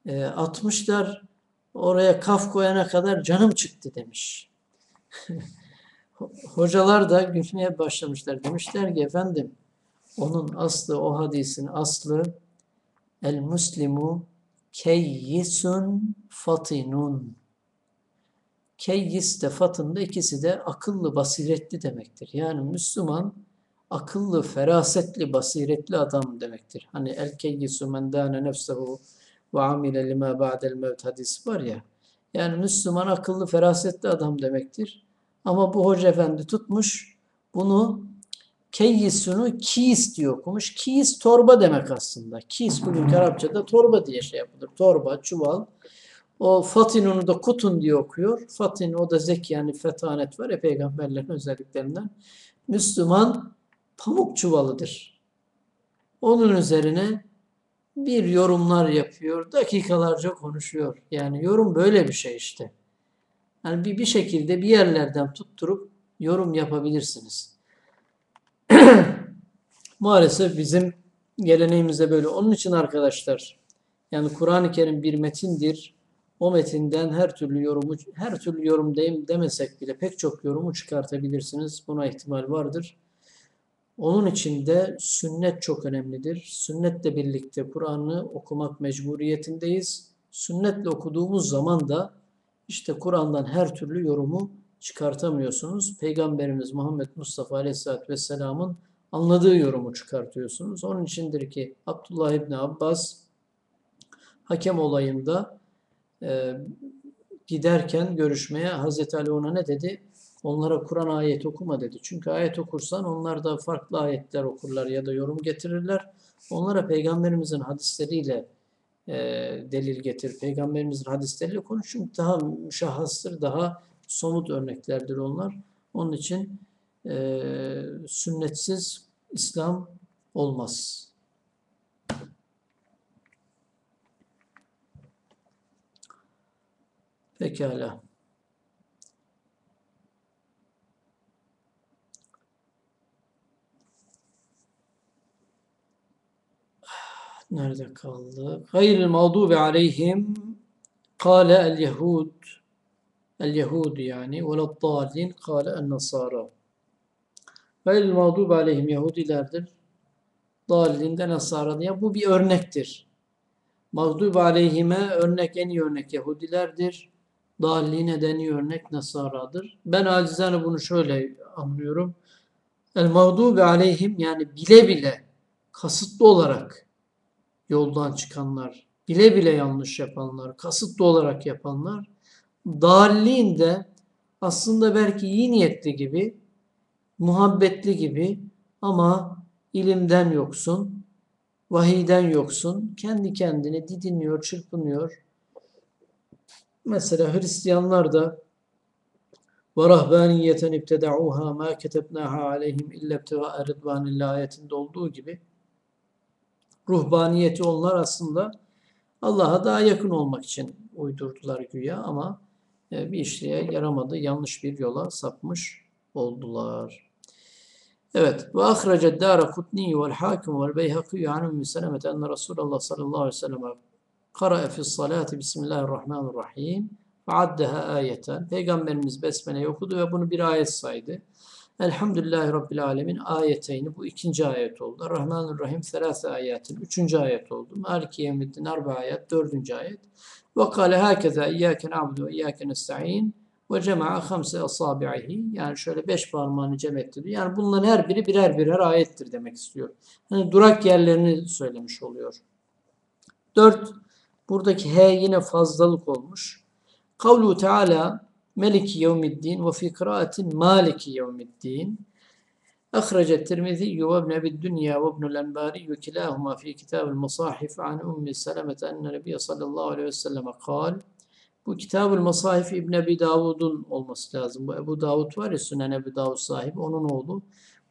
e, atmışlar. Oraya kaf koyana kadar canım çıktı demiş. (laughs) Hocalar da gülmeye başlamışlar. Demişler ki efendim onun aslı o hadisin aslı el muslimu keyyisun fatinun. Keyyis de fatın da ikisi de akıllı, basiretli demektir. Yani Müslüman akıllı, ferasetli, basiretli adam demektir. Hani el keyyisu men dâne nefsehu ve amile lima ba'del mevt hadisi var ya. Yani Müslüman akıllı, ferasetli adam demektir. Ama bu hoca efendi tutmuş bunu keyyisunu kis diye okumuş. Kis torba demek aslında. Kis bugünkü Arapçada torba diye şey yapılır. Torba, çuval. O Fatin onu da kutun diye okuyor. Fatin o da zeki yani fetanet var ya peygamberlerin özelliklerinden. Müslüman pamuk çuvalıdır. Onun üzerine bir yorumlar yapıyor, dakikalarca konuşuyor. Yani yorum böyle bir şey işte. Yani bir, bir şekilde bir yerlerden tutturup yorum yapabilirsiniz. (clears throat) Maalesef bizim geleneğimizde böyle. Onun için arkadaşlar yani Kur'an-ı Kerim bir metindir. O metinden her türlü yorumu, her türlü yorum demesek bile pek çok yorumu çıkartabilirsiniz. Buna ihtimal vardır. Onun için de sünnet çok önemlidir. Sünnetle birlikte Kur'an'ı okumak mecburiyetindeyiz. Sünnetle okuduğumuz zaman da işte Kur'an'dan her türlü yorumu çıkartamıyorsunuz. Peygamberimiz Muhammed Mustafa Aleyhisselatü Vesselam'ın anladığı yorumu çıkartıyorsunuz. Onun içindir ki Abdullah İbni Abbas hakem olayında e, giderken görüşmeye Hazreti Ali ona ne dedi? Onlara Kur'an ayet okuma dedi. Çünkü ayet okursan onlar da farklı ayetler okurlar ya da yorum getirirler. Onlara peygamberimizin hadisleriyle e, delil getir. Peygamberimizin hadisleriyle konuş. Çünkü daha müşahhastır, daha somut örneklerdir onlar. Onun için e, sünnetsiz İslam olmaz. Pekala. Nerede kaldı? Gayril mağdubi aleyhim kâle el yehud el yehud yani ve leddallin kâle en nasara. Gayril mağdubi aleyhim Yahudilerdir. Dallinde nasara diye bu bir örnektir. Mağdubi aleyhime örnek en iyi örnek Yahudilerdir. Dalline en iyi örnek Nasara'dır. Ben acizane bunu şöyle anlıyorum. El mağdubi aleyhim yani bile bile kasıtlı olarak yoldan çıkanlar, bile bile yanlış yapanlar, kasıtlı olarak yapanlar, dallin aslında belki iyi niyetli gibi, muhabbetli gibi ama ilimden yoksun, vahiyden yoksun, kendi kendine didiniyor, çırpınıyor. Mesela Hristiyanlar da وَرَهْبَانِيَّةً اِبْتَدَعُوهَا مَا كَتَبْنَاهَا عَلَيْهِمْ اِلَّا ابْتِغَاءَ رِضْوَانِ ayetinde olduğu gibi ruhbaniyeti onlar aslında Allah'a daha yakın olmak için uydurdular güya ama e, bir işliğe yaramadı. Yanlış bir yola sapmış oldular. Evet. Ve ahrece dâre kutni vel hakim vel beyhakî an ümmü selemet enne Resulullah sallallahu aleyhi ve sellem kara'a fi salati bismillahirrahmanirrahim ve addeha ayeten. Peygamberimiz Besmele'yi okudu ve bunu bir ayet saydı. Elhamdülillahi Rabbil Alemin ayeteyni bu ikinci ayet oldu. Rahmanirrahim selase ayetin üçüncü ayet oldu. Maliki yevmiddin arba ayet dördüncü ayet. Ve kâle hâkeze iyyâke na'budu ve iyyâke nesta'in ve cema'a hamse asabi'ihi yani şöyle beş parmağını cem etti. Yani bunların her biri birer birer ayettir demek istiyor. Yani durak yerlerini söylemiş oluyor. Dört, buradaki he yine fazlalık olmuş. Kavlu Teala Meliki yevmiddin ve fi kıraatin maliki yevmiddin. أخرج الترمذي وابن أبي الدنيا وابن الأنباري وكلاهما في كتاب المصاحف عن أم سلمة أن النبي صلى الله عليه وسلم قال Bu Kitab-ül Masahif İbn Ebi Davud'un olması lazım. Bu Ebu Davud var ya Sünen Ebu Davud sahibi onun oğlu.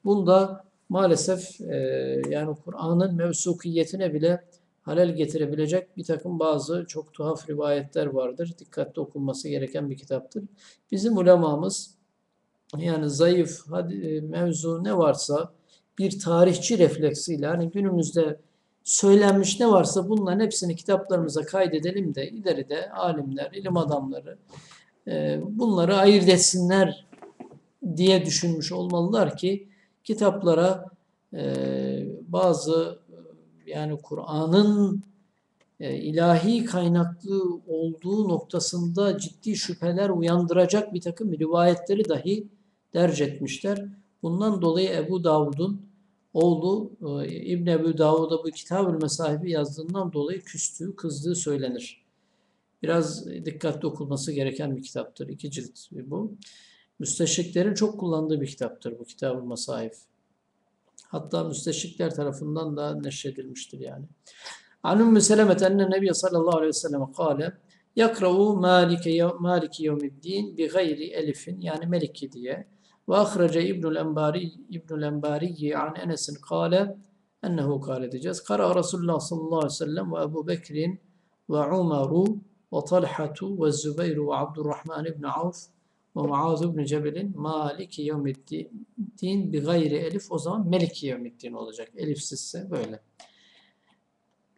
Bunda maalesef e, yani Kur'an'ın mevsukiyetine bile halel getirebilecek bir takım bazı çok tuhaf rivayetler vardır. Dikkatli okunması gereken bir kitaptır. Bizim ulemamız yani zayıf hadi, mevzu ne varsa bir tarihçi refleksiyle hani günümüzde söylenmiş ne varsa bunların hepsini kitaplarımıza kaydedelim de ileride alimler, ilim adamları e, bunları ayırt etsinler diye düşünmüş olmalılar ki kitaplara e, bazı yani Kur'an'ın e, ilahi kaynaklı olduğu noktasında ciddi şüpheler uyandıracak bir takım rivayetleri dahi derc etmişler. Bundan dolayı Ebu Davud'un oğlu e, İbn Ebu Davud'a bu Kitab-ül Mesahibi yazdığından dolayı küstüğü, kızdığı söylenir. Biraz dikkatli okunması gereken bir kitaptır. İki cilt bu. Müsteşriklerin çok kullandığı bir kitaptır bu Kitab-ül Mesahif. Hatta müsteşrikler tarafından da neşredilmiştir yani. An Ümmü Selemet enne Nebi sallallahu aleyhi ve sellem kâle yakra'u maliki yevmiddin bi gayri elifin yani meliki diye Ve ahraca İbnül Enbari İbnül Enbari an Enes'in kâle ennehu kâle diyeceğiz. Kara Resulullah sallallahu aleyhi ve sellem ve Ebu Bekir'in ve Umaru ve Talhatu ve Zübeyru ve Abdurrahman ibn Avf ve Muaz ibn Cebel'in Maliki yevmiddin bi gayri elif o zaman Meliki yevmiddin olacak. Elifsizse böyle.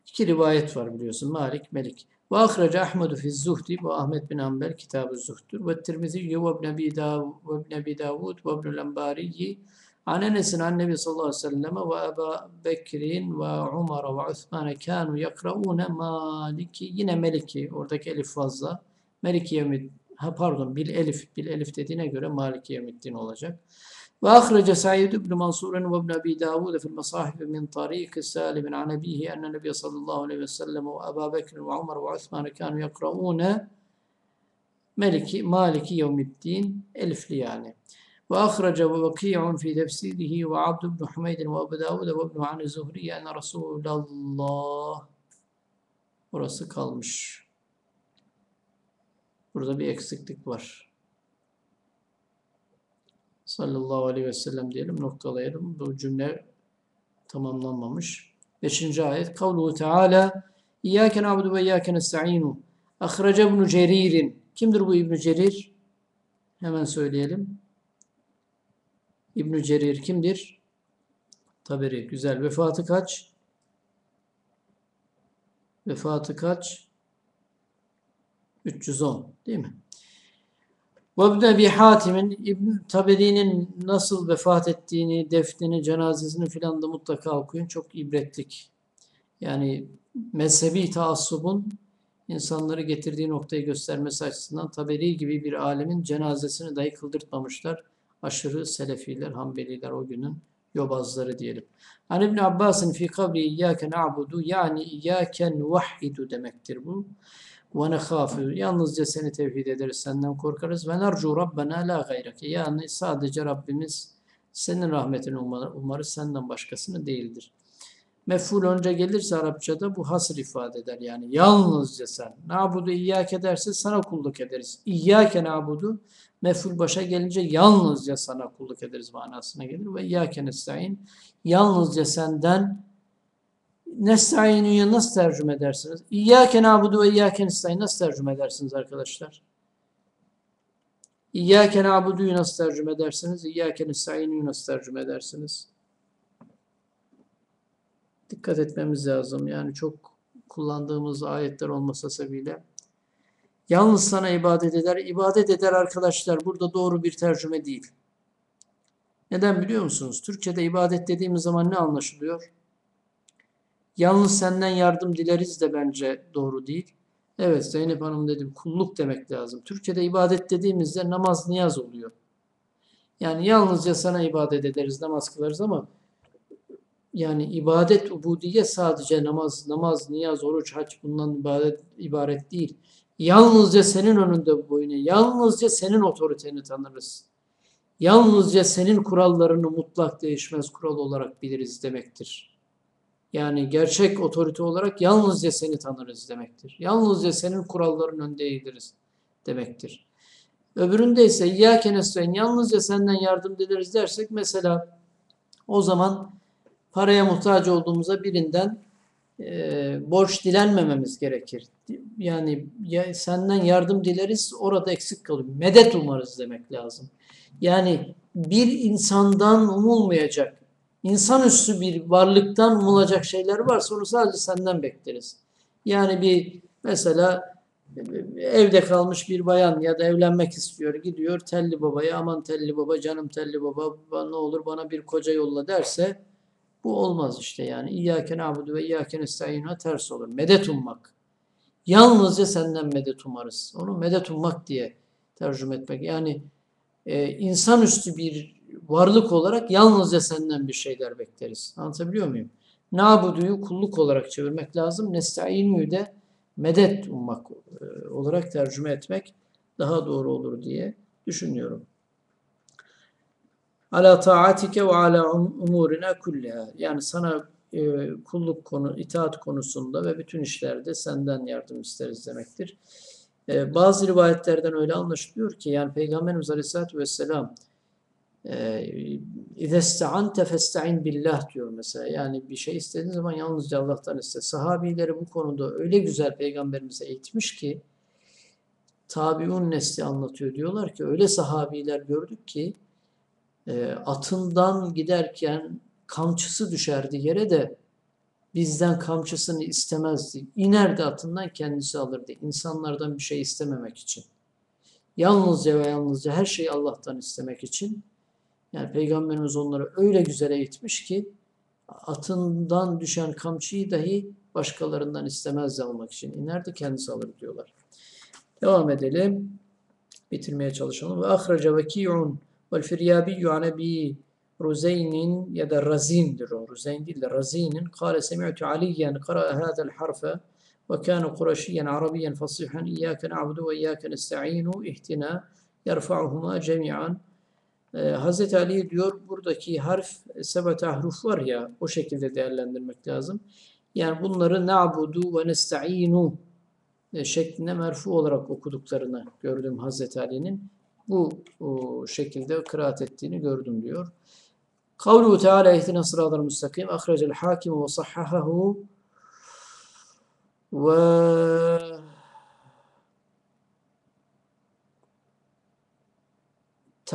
İki rivayet var biliyorsun. Malik, Melik. Ve ahrece Ahmedu fi zuhdi ve Ahmet bin Hanbel kitabı zuhdur. Ve Tirmizi ve ibn Ebi Davud ve ibn Ebi Davud ve ibn sallallahu aleyhi ve selleme ve Ebu Bekir'in ve Umar ve Osman'e kanu yakraune maliki yine Meliki oradaki elif fazla. Meliki yevmid ha pardon bil elif bil elif dediğine göre Maliki yevmiddin olacak. Ve ahraca Sa'id ibn Mansur'un ve ibn Abi Davud fil masahif min tariq Salim an abihi enne Nebi sallallahu aleyhi ve sellem ve Ebu Bekir ve Umar ve Osman kanu yakraune Meliki Maliki yevmiddin elifli yani. Fi tefsirihi ve Abd ibn Humeyd ve Ebu Davud ve ibn Ani Zuhri enne Resulullah Burası kalmış. Burada bir eksiklik var. Sallallahu aleyhi ve sellem diyelim noktalayalım. Bu cümle tamamlanmamış. Beşinci ayet. Kavluhu Teala İyyâke na'budu ve iyyâke nesta'inu. Ahrece ibn Cerir'in. Kimdir bu İbn Cerir? Hemen söyleyelim. İbn Cerir kimdir? Taberi. Güzel. Vefatı kaç? Vefatı kaç? 310 değil mi? İbn Ebi Hatim'in İbn Taberi'nin nasıl vefat ettiğini, defnini, cenazesini filan da mutlaka okuyun. Çok ibretlik. Yani mezhebi taassubun insanları getirdiği noktayı göstermesi açısından Taberi gibi bir alemin cenazesini dahi kıldırtmamışlar. Aşırı Selefiler, Hanbeliler o günün yobazları diyelim. An İbn Abbas'ın fi kabri iyyâke na'budu yani iyyâke nuvahhidu demektir bu ve nekhafu yalnızca seni tevhid ederiz senden korkarız ve nercu rabbena la gayrake yani sadece Rabbimiz senin rahmetini umarız senden başkasını değildir. Mef'ul önce gelirse Arapçada bu hasır ifade eder yani yalnızca sen. Nabudu iyyake derse sana kulluk ederiz. İyyake nabudu mef'ul başa gelince yalnızca sana kulluk ederiz manasına gelir ve iyyake nestaîn yalnızca senden Nestaînü'yü nasıl tercüme edersiniz? İyyâke nâbudu ve iyyâke nestaîn nasıl tercüme edersiniz arkadaşlar? İyyâke nâbudu'yu nasıl tercüme edersiniz? İyyâke nestaînü'yü nasıl tercüme edersiniz? Dikkat etmemiz lazım. Yani çok kullandığımız ayetler olmasa sebebiyle. Yalnız sana ibadet eder. İbadet eder arkadaşlar. Burada doğru bir tercüme değil. Neden biliyor musunuz? Türkçe'de ibadet dediğimiz zaman ne anlaşılıyor? Yalnız senden yardım dileriz de bence doğru değil. Evet Zeynep Hanım dedim kulluk demek lazım. Türkçe'de ibadet dediğimizde namaz niyaz oluyor. Yani yalnızca sana ibadet ederiz, namaz kılarız ama yani ibadet ubudiye sadece namaz, namaz, niyaz, oruç, hac bundan ibadet ibaret değil. Yalnızca senin önünde boyun, yalnızca senin otoriteni tanırız. Yalnızca senin kurallarını mutlak değişmez kural olarak biliriz demektir. Yani gerçek otorite olarak yalnızca seni tanırız demektir. Yalnızca senin kuralların önünde eğiliriz demektir. Öbüründe ise İyyâke nestaîn yalnızca senden yardım dileriz dersek mesela o zaman paraya muhtaç olduğumuza birinden e, borç dilenmememiz gerekir. Yani ya, senden yardım dileriz orada eksik kalıyor. Medet umarız demek lazım. Yani bir insandan umulmayacak insanüstü bir varlıktan umulacak şeyler varsa onu sadece senden bekleriz. Yani bir mesela evde kalmış bir bayan ya da evlenmek istiyor gidiyor telli babaya aman telli baba canım telli baba ne olur bana bir koca yolla derse bu olmaz işte yani. İyyâke nâbudu ve iyyâke nestaîn'a ters olur. Medet ummak. Yalnızca senden medet umarız. Onu medet ummak diye tercüme etmek. Yani e, insanüstü bir varlık olarak yalnızca senden bir şeyler bekleriz. Anlatabiliyor muyum? Nabudu'yu kulluk olarak çevirmek lazım. Nestaînü'yü de medet ummak e, olarak tercüme etmek daha doğru olur diye düşünüyorum. Ala taatike ve ala umurina kulliha. Yani sana e, kulluk konu, itaat konusunda ve bütün işlerde senden yardım isteriz demektir. E, bazı rivayetlerden öyle anlaşılıyor ki yani Peygamberimiz Aleyhisselatü Vesselam ee, İzesta'ante festa'in billah diyor mesela. Yani bir şey istediğin zaman yalnızca Allah'tan iste. Sahabileri bu konuda öyle güzel peygamberimize eğitmiş ki tabiun nesli anlatıyor. Diyorlar ki öyle sahabiler gördük ki e, atından giderken kamçısı düşerdi yere de bizden kamçısını istemezdi. İnerdi atından kendisi alırdı. İnsanlardan bir şey istememek için. Yalnızca ve yalnızca her şeyi Allah'tan istemek için yani Peygamberimiz onları öyle güzel eğitmiş ki atından düşen kamçıyı dahi başkalarından istemezdi almak için. İnerdi kendisi alır diyorlar. Devam edelim. Bitirmeye çalışalım. Ve ahrece veki'un vel firyabiyyü an ebi Ruzeynin ya da Razin'dir o. Ruzeyn değil de Razin'in. Kale semi'tu aliyen kara'a hadel harfe ve kâne Kureyşiyen Arabiyen fasihan İyyâke na'budu ve İyyâke nesta'inu ihtina yerfa'uhuma cemi'an ee, Hazreti Ali diyor buradaki harf sebet ahruf var ya o şekilde değerlendirmek lazım. Yani bunları na'budu ve nesta'inu e, şeklinde merfu olarak okuduklarını gördüm Hazreti Ali'nin. Bu şekilde kıraat ettiğini gördüm diyor. Kavluhu Teala ihdina sıratal müstakim ahrecel hakim ve sahhahahu ve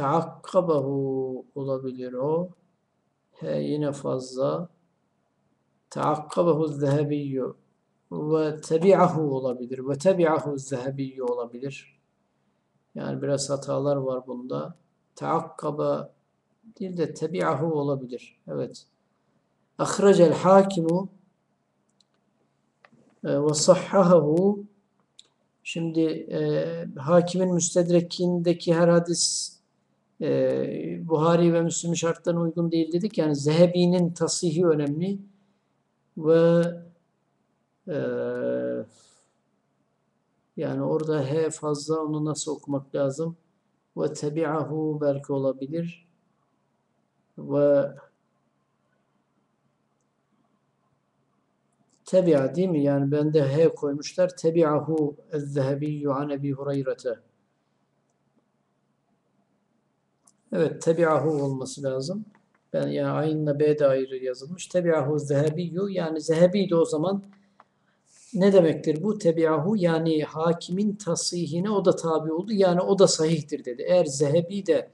taakkabahu olabilir o. He yine fazla. Taakkabahu zehebiyyü ve tebi'ahu olabilir. Ve tebi'ahu zehebiyyü olabilir. Yani biraz hatalar var bunda. Taakkaba değil de tebi'ahu olabilir. Evet. Ahrecel hakimu e, ve sahhahu Şimdi e, hakimin müstedrekindeki her hadis e, Buhari ve Müslim şartlarına uygun değil dedik. Yani Zehebi'nin tasihi önemli ve e, yani orada he fazla onu nasıl okumak lazım? Ve tebi'ahu belki olabilir. Ve tebi'a değil mi? Yani bende he koymuşlar. Tebi'ahu ez-zehebiyyü an Ebi Hureyre'te. Evet, tebi'ahu olması lazım. Ben yani aynla B de ayrı yazılmış. Tebi'ahu zehebiyyü yani zehebi o zaman ne demektir bu? Tebi'ahu yani hakimin tasihine o da tabi oldu. Yani o da sahihtir dedi. Eğer zehebi de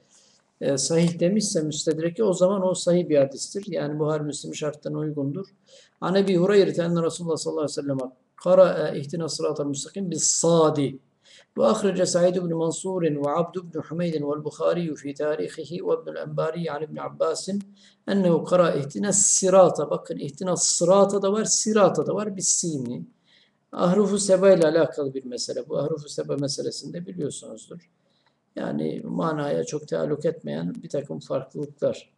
e, sahih demişse müstedreki o zaman o sahih bir hadistir. Yani Buhari Müslim şartlarına uygundur. An Ebi Hureyre enne Resulullah sallallahu aleyhi ve sellem kara ihtina sıratal müstakim bis sadi وأخرج سعيد بن منصور وعبد بن حميد والبخاري في تاريخه وابن الأنباري عن ابن عباس أنه قرأ اهتنا الصراط bakın ihtina sırata da var sirata da var bir sini ahrufu seba ile alakalı bir mesele bu ahrufu seba meselesinde biliyorsunuzdur yani manaya çok tealluk etmeyen bir takım farklılıklar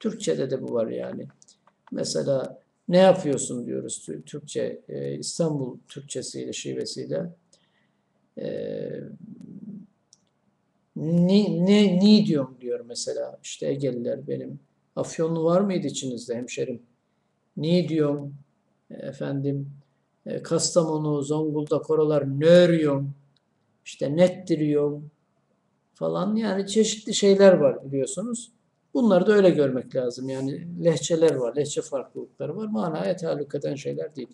Türkçe'de de bu var yani mesela ne yapıyorsun diyoruz Türkçe İstanbul Türkçesiyle şivesiyle ni, ne, ni diyorum diyor mesela işte Egeliler benim. Afyonlu var mıydı içinizde hemşerim? Ni diyorum efendim Kastamonu, Zonguldak oralar nörüyorum işte nettiriyorum falan yani çeşitli şeyler var biliyorsunuz. Bunları da öyle görmek lazım. Yani lehçeler var, lehçe farklılıkları var. Manaya tahallük eden şeyler değil.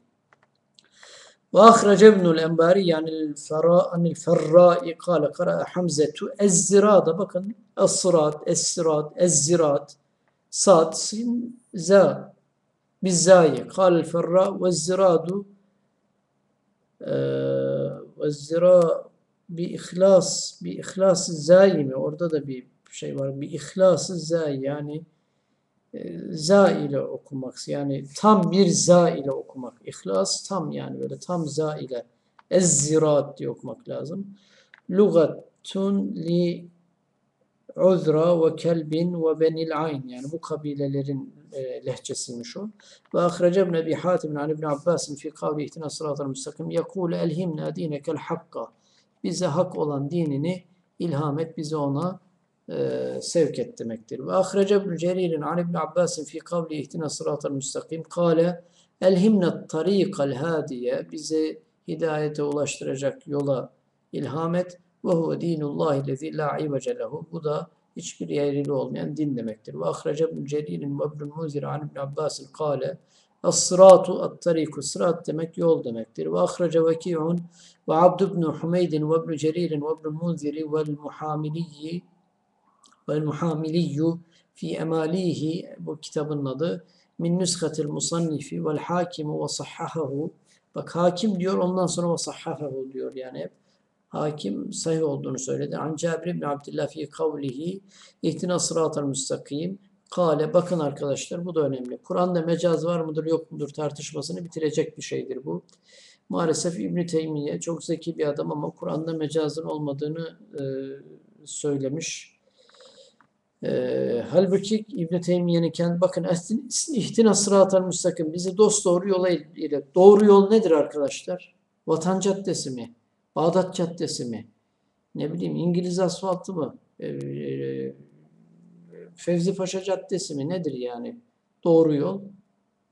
وأخرج ابن الأنباري عن الفراء عن الفراء قال قرأ حمزة الزراد bakın الصراط الصراط الزراد صاد سين زا بالزاي قال الفراء والزراد والزراء بإخلاص بإخلاص الزاي orada da bir ihlası zay yani za ile okumak yani tam bir za ile okumak. İhlas tam yani böyle tam za ile ezzirat diye okumak lazım. Lugatun li uzra ve kelbin ve benil ayn yani bu kabilelerin e, lehçesiymiş o. Ve ahrece ibn Ebi Hatim an İbn Abbas fi kavli ihtina sıratal müstakim yekul elhimna dinekel hakka bize hak olan dinini ilham et bize ona e, sevk et demektir. Ve ahrece ibn Cerir'in an İbn Abbas'in fi kavli ihtina sıratal müstakim kâle elhimne tarikal hadiye bize hidayete ulaştıracak yola ilham et ve huve dinullahi lezi la ivece lehu bu da hiçbir eğrili olmayan din demektir. Ve ahraca ibn Cerir'in ve ibn Munzir an ibn Abbas'ın kâle Es-sıratu at-tariku sırat demek yol demektir. Ve ahraca veki'un ve Abd ibn Humeydin ve ibn Cerir'in ve ibn Munziri vel muhamiliyyi vel muhamiliyyu fi emalihi bu kitabın adı min nüskatil musannifi vel hakimu ve sahhahahu bak hakim diyor ondan sonra ve sahhahahu diyor yani hep hakim sahih olduğunu söyledi. An Cabir ibn Abdullah fi kavlihi ihtina sıratal müstakim Kale bakın arkadaşlar bu da önemli. Kur'an'da mecaz var mıdır yok mudur tartışmasını bitirecek bir şeydir bu. Maalesef İbn Teymiye çok zeki bir adam ama Kur'an'da mecazın olmadığını e, söylemiş. E, halbuki İbn Teymiye'nin kendi bakın ihtina sıratal müstakim bizi dost doğru yola ile doğru yol nedir arkadaşlar? Vatan Caddesi mi? Bağdat Caddesi mi? Ne bileyim İngiliz asfaltı mı? E, e, Fevzi Paşa Caddesi mi? Nedir yani? Doğru yol.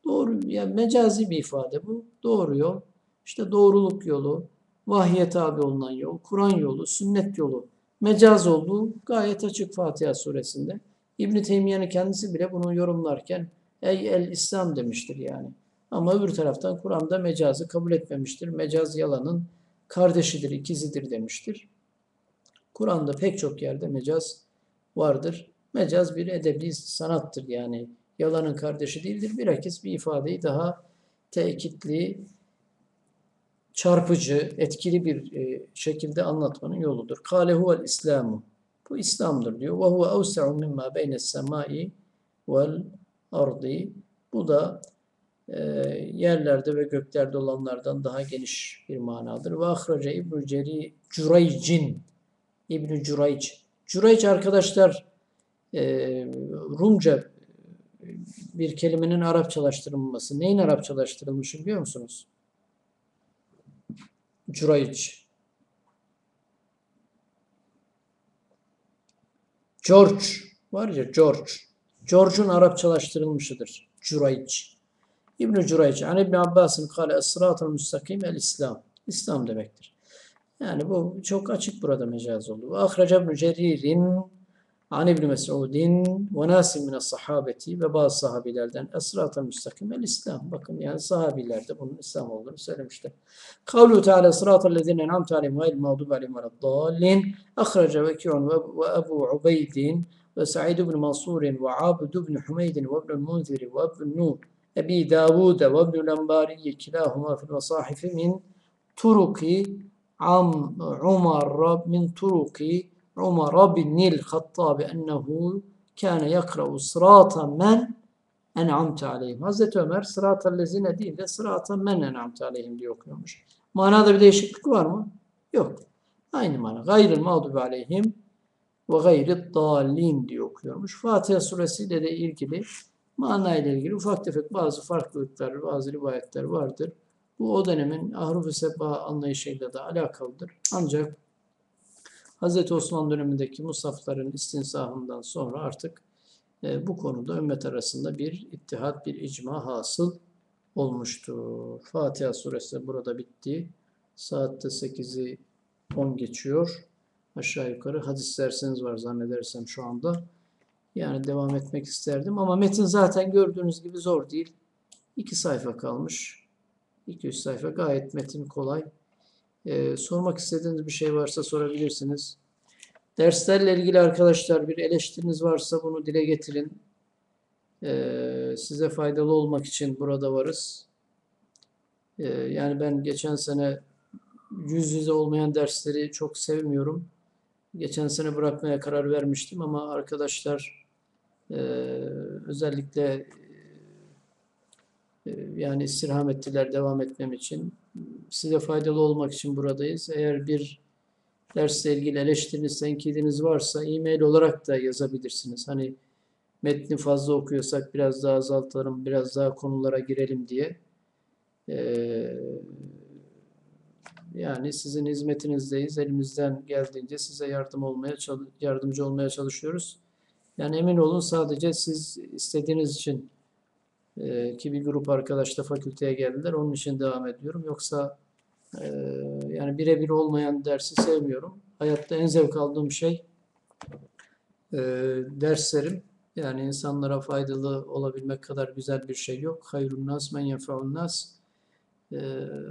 Doğru, yani mecazi bir ifade bu. Doğru yol. İşte doğruluk yolu, vahye tabi olunan yol, Kur'an yolu, sünnet yolu. Mecaz olduğu gayet açık Fatiha suresinde. İbn Teymiye'nin kendisi bile bunu yorumlarken ey el İslam demiştir yani. Ama öbür taraftan Kur'an'da mecazı kabul etmemiştir. Mecaz yalanın kardeşidir, ikizidir demiştir. Kur'an'da pek çok yerde mecaz vardır. Mecaz bir edebi sanattır yani. Yalanın kardeşi değildir. Bilakis bir ifadeyi daha tekitli, çarpıcı, etkili bir e, şekilde anlatmanın yoludur. Kâle huvel İslamu. Bu İslam'dır diyor. Ve huve evse'u mimma beynes semai vel ardi. Bu da e, yerlerde ve göklerde olanlardan daha geniş bir manadır. Ve ahrace İbn-i Ceri Curaycin İbn-i Curayc. Curayc arkadaşlar e, Rumca bir kelimenin Arapçalaştırılması. Neyin Arapçalaştırılmış biliyor musunuz? Curayc. George var ya George. George'un Arapçalaştırılmışıdır. Curayc. İbn-i Curayc. An İbn Abbas'ın kale es-sıratul müstakim el-İslam. İslam demektir. Yani bu çok açık burada mecaz oldu. Ve ahraca ibn Cerir'in An İbni Mes'udin ve nasim mine sahabeti ve bazı sahabilerden esrata müstakim el İslam. Bakın yani sahabilerde bunun İslam olduğunu söylemişler. Kavlu Teala sıratal lezine en'amte aleyhim gayril mağdubi aleyhim ve dallin. Ahrece veki'un ve Ebu Ubeydin ve Sa'id ibn Mansur'in ve Abd ibn Humeydin ve ibn Munziri ve ibn Nun Ebi Davud ve ibn Lambari kilahuma fil mesahifi min turuki am Umar min turuki Umar bin Hattab ennehu kâne yakra'u sırata men en'amte aleyhim. Hazreti Ömer sıratel lezine değil de sırata men en'amte aleyhim diye okuyormuş. Manada bir değişiklik var mı? Yok. Aynı mana. Gayril mağdubi aleyhim ve gayri dallin diye okuyormuş. Fatiha suresiyle de ilgili manayla ilgili ufak tefek bazı farklılıklar, bazı rivayetler vardır. Bu o dönemin ahruf-ı sebba anlayışıyla da alakalıdır. Ancak Hz. Osman dönemindeki musafların istinsahından sonra artık e, bu konuda ümmet arasında bir ittihat, bir icma hasıl olmuştur. Fatiha suresi burada bitti. Saatte 8'i 10 geçiyor. Aşağı yukarı hadis dersiniz var zannedersem şu anda. Yani devam etmek isterdim ama metin zaten gördüğünüz gibi zor değil. İki sayfa kalmış. 200 sayfa gayet metin kolay. Ee, sormak istediğiniz bir şey varsa sorabilirsiniz. Derslerle ilgili arkadaşlar bir eleştiriniz varsa bunu dile getirin. Ee, size faydalı olmak için burada varız. Ee, yani ben geçen sene yüz yüze olmayan dersleri çok sevmiyorum. Geçen sene bırakmaya karar vermiştim ama arkadaşlar e, özellikle e, yani istirham ettiler devam etmem için. Size faydalı olmak için buradayız. Eğer bir dersle ilgili eleştiriniz, tenkidiniz varsa e-mail olarak da yazabilirsiniz. Hani metni fazla okuyorsak biraz daha azaltalım, biraz daha konulara girelim diye. Ee, yani sizin hizmetinizdeyiz. Elimizden geldiğince size yardım olmaya yardımcı olmaya çalışıyoruz. Yani emin olun sadece siz istediğiniz için e, ki bir grup arkadaş da fakülteye geldiler. Onun için devam ediyorum. Yoksa e, yani birebir olmayan dersi sevmiyorum. Hayatta en zevk aldığım şey e, derslerim yani insanlara faydalı olabilmek kadar güzel bir şey yok. Hayrun nas men yenfe'un nas. E,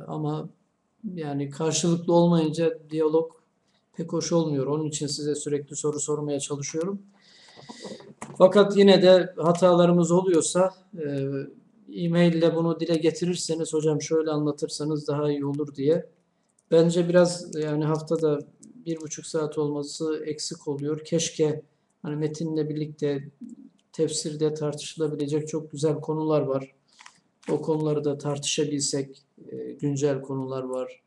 ama yani karşılıklı olmayınca diyalog pek hoş olmuyor. Onun için size sürekli soru sormaya çalışıyorum. Fakat yine de hatalarımız oluyorsa e, e-mail ile bunu dile getirirseniz hocam şöyle anlatırsanız daha iyi olur diye. Bence biraz yani haftada bir buçuk saat olması eksik oluyor. Keşke hani metinle birlikte tefsirde tartışılabilecek çok güzel konular var. O konuları da tartışabilsek, e, güncel konular var.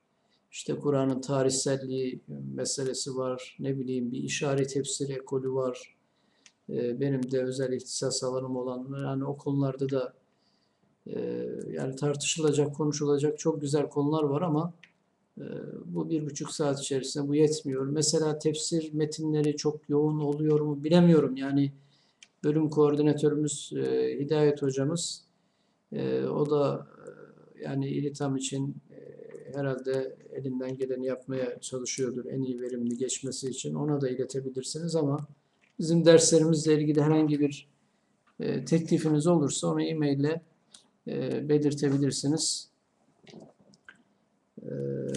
İşte Kur'an'ın tarihselliği meselesi var. Ne bileyim bir işaret tefsir ekolü var. E, benim de özel ihtisas alanım olan yani o konularda da e, yani tartışılacak, konuşulacak çok güzel konular var ama bu bir buçuk saat içerisinde bu yetmiyor. Mesela tefsir metinleri çok yoğun oluyor mu bilemiyorum. Yani bölüm koordinatörümüz Hidayet hocamız o da yani İlitam için herhalde elinden geleni yapmaya çalışıyordur en iyi verimli geçmesi için. Ona da iletebilirsiniz ama bizim derslerimizle ilgili herhangi bir e, teklifiniz olursa onu e-mail ile e, belirtebilirsiniz. E,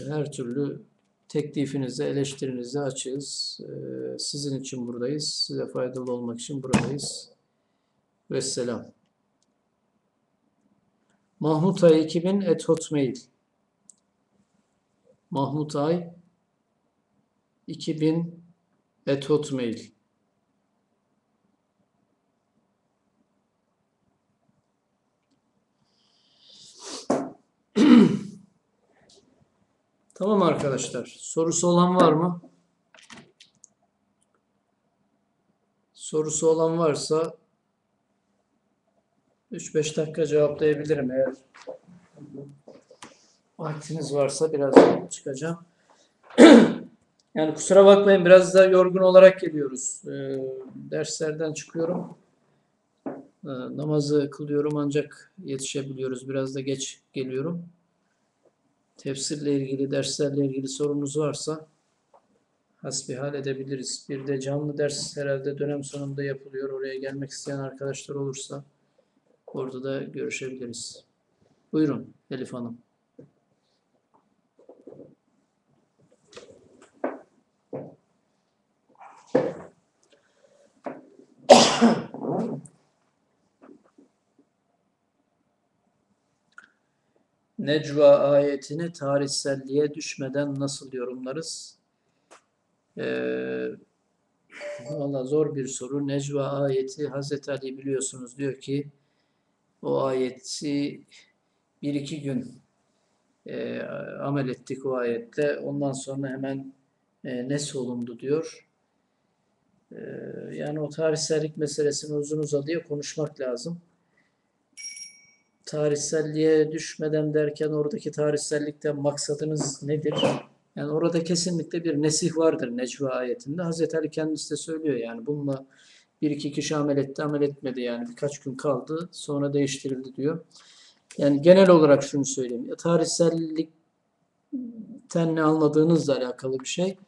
her türlü teklifinize, eleştirinize açığız. E, sizin için buradayız. Size faydalı olmak için buradayız. Vesselam. Mahmut Ay 2000 et hotmail. Mahmut Ay 2000 et hotmail. Tamam arkadaşlar. Sorusu olan var mı? Sorusu olan varsa 3-5 dakika cevaplayabilirim eğer vaktiniz varsa biraz çıkacağım. (clears throat) yani kusura bakmayın biraz da yorgun olarak geliyoruz. Ee, derslerden çıkıyorum. Ee, namazı kılıyorum ancak yetişebiliyoruz. Biraz da geç geliyorum. Tefsirle ilgili, derslerle ilgili sorunuz varsa hasbihal edebiliriz. Bir de canlı ders herhalde dönem sonunda yapılıyor. Oraya gelmek isteyen arkadaşlar olursa orada da görüşebiliriz. Buyurun Elif Hanım. Necva ayetini tarihselliğe düşmeden nasıl yorumlarız? Ee, Valla zor bir soru. Necva ayeti Hazreti Ali biliyorsunuz diyor ki o ayeti bir iki gün e, amel ettik o ayetle. Ondan sonra hemen e, nesolundu diyor. E, yani o tarihsellik meselesini uzun uzadıya konuşmak lazım tarihselliğe düşmeden derken oradaki tarihsellikten maksadınız nedir? Yani orada kesinlikle bir nesih vardır Necva ayetinde. Hazreti Ali kendisi de söylüyor yani bununla bir iki kişi amel etti, amel etmedi yani birkaç gün kaldı sonra değiştirildi diyor. Yani genel olarak şunu söyleyeyim. Tarihsellikten ne anladığınızla alakalı bir şey.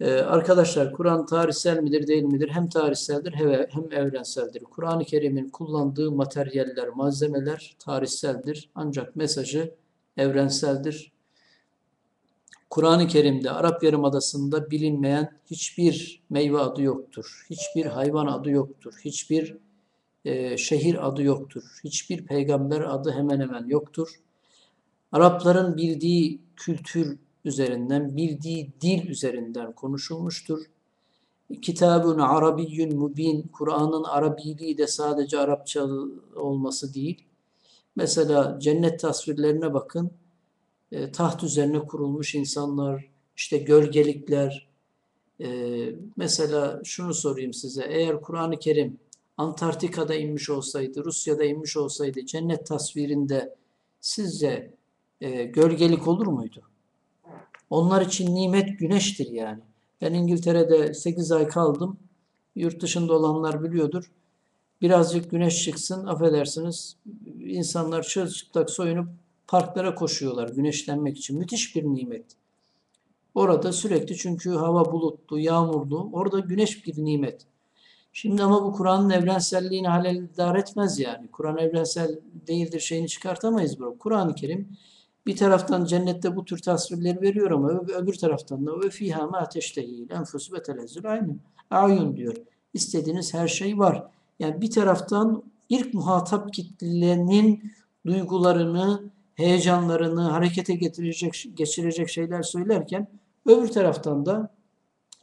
Ee, arkadaşlar Kur'an tarihsel midir değil midir? Hem tarihseldir hem evrenseldir. Kur'an-ı Kerim'in kullandığı materyaller, malzemeler tarihseldir. Ancak mesajı evrenseldir. Kur'an-ı Kerim'de Arap Yarımadası'nda bilinmeyen hiçbir meyve adı yoktur. Hiçbir hayvan adı yoktur. Hiçbir e, şehir adı yoktur. Hiçbir peygamber adı hemen hemen yoktur. Arapların bildiği kültür üzerinden, bildiği dil üzerinden konuşulmuştur. Kitabun Arabiyyün Mubin, Kur'an'ın Arabiliği de sadece Arapça olması değil. Mesela cennet tasvirlerine bakın. E, taht üzerine kurulmuş insanlar, işte gölgelikler. E, mesela şunu sorayım size. Eğer Kur'an-ı Kerim Antarktika'da inmiş olsaydı, Rusya'da inmiş olsaydı cennet tasvirinde sizce e, gölgelik olur muydu? Onlar için nimet güneştir yani. Ben İngiltere'de 8 ay kaldım. Yurt dışında olanlar biliyordur. Birazcık güneş çıksın, affedersiniz. İnsanlar çırılçıplak soyunup parklara koşuyorlar güneşlenmek için. Müthiş bir nimet. Orada sürekli çünkü hava bulutlu, yağmurlu. Orada güneş bir nimet. Şimdi ama bu Kur'an'ın evrenselliğini halel etmez yani. Kur'an evrensel değildir şeyini çıkartamayız bu. Kur'an-ı Kerim bir taraftan cennette bu tür tasvirleri veriyor ama öbür taraftan da ve fiha ma teştehil enfus ve telezzül aynı. Ayun diyor. İstediğiniz her şey var. Yani bir taraftan ilk muhatap kitlenin duygularını, heyecanlarını harekete getirecek, geçirecek şeyler söylerken öbür taraftan da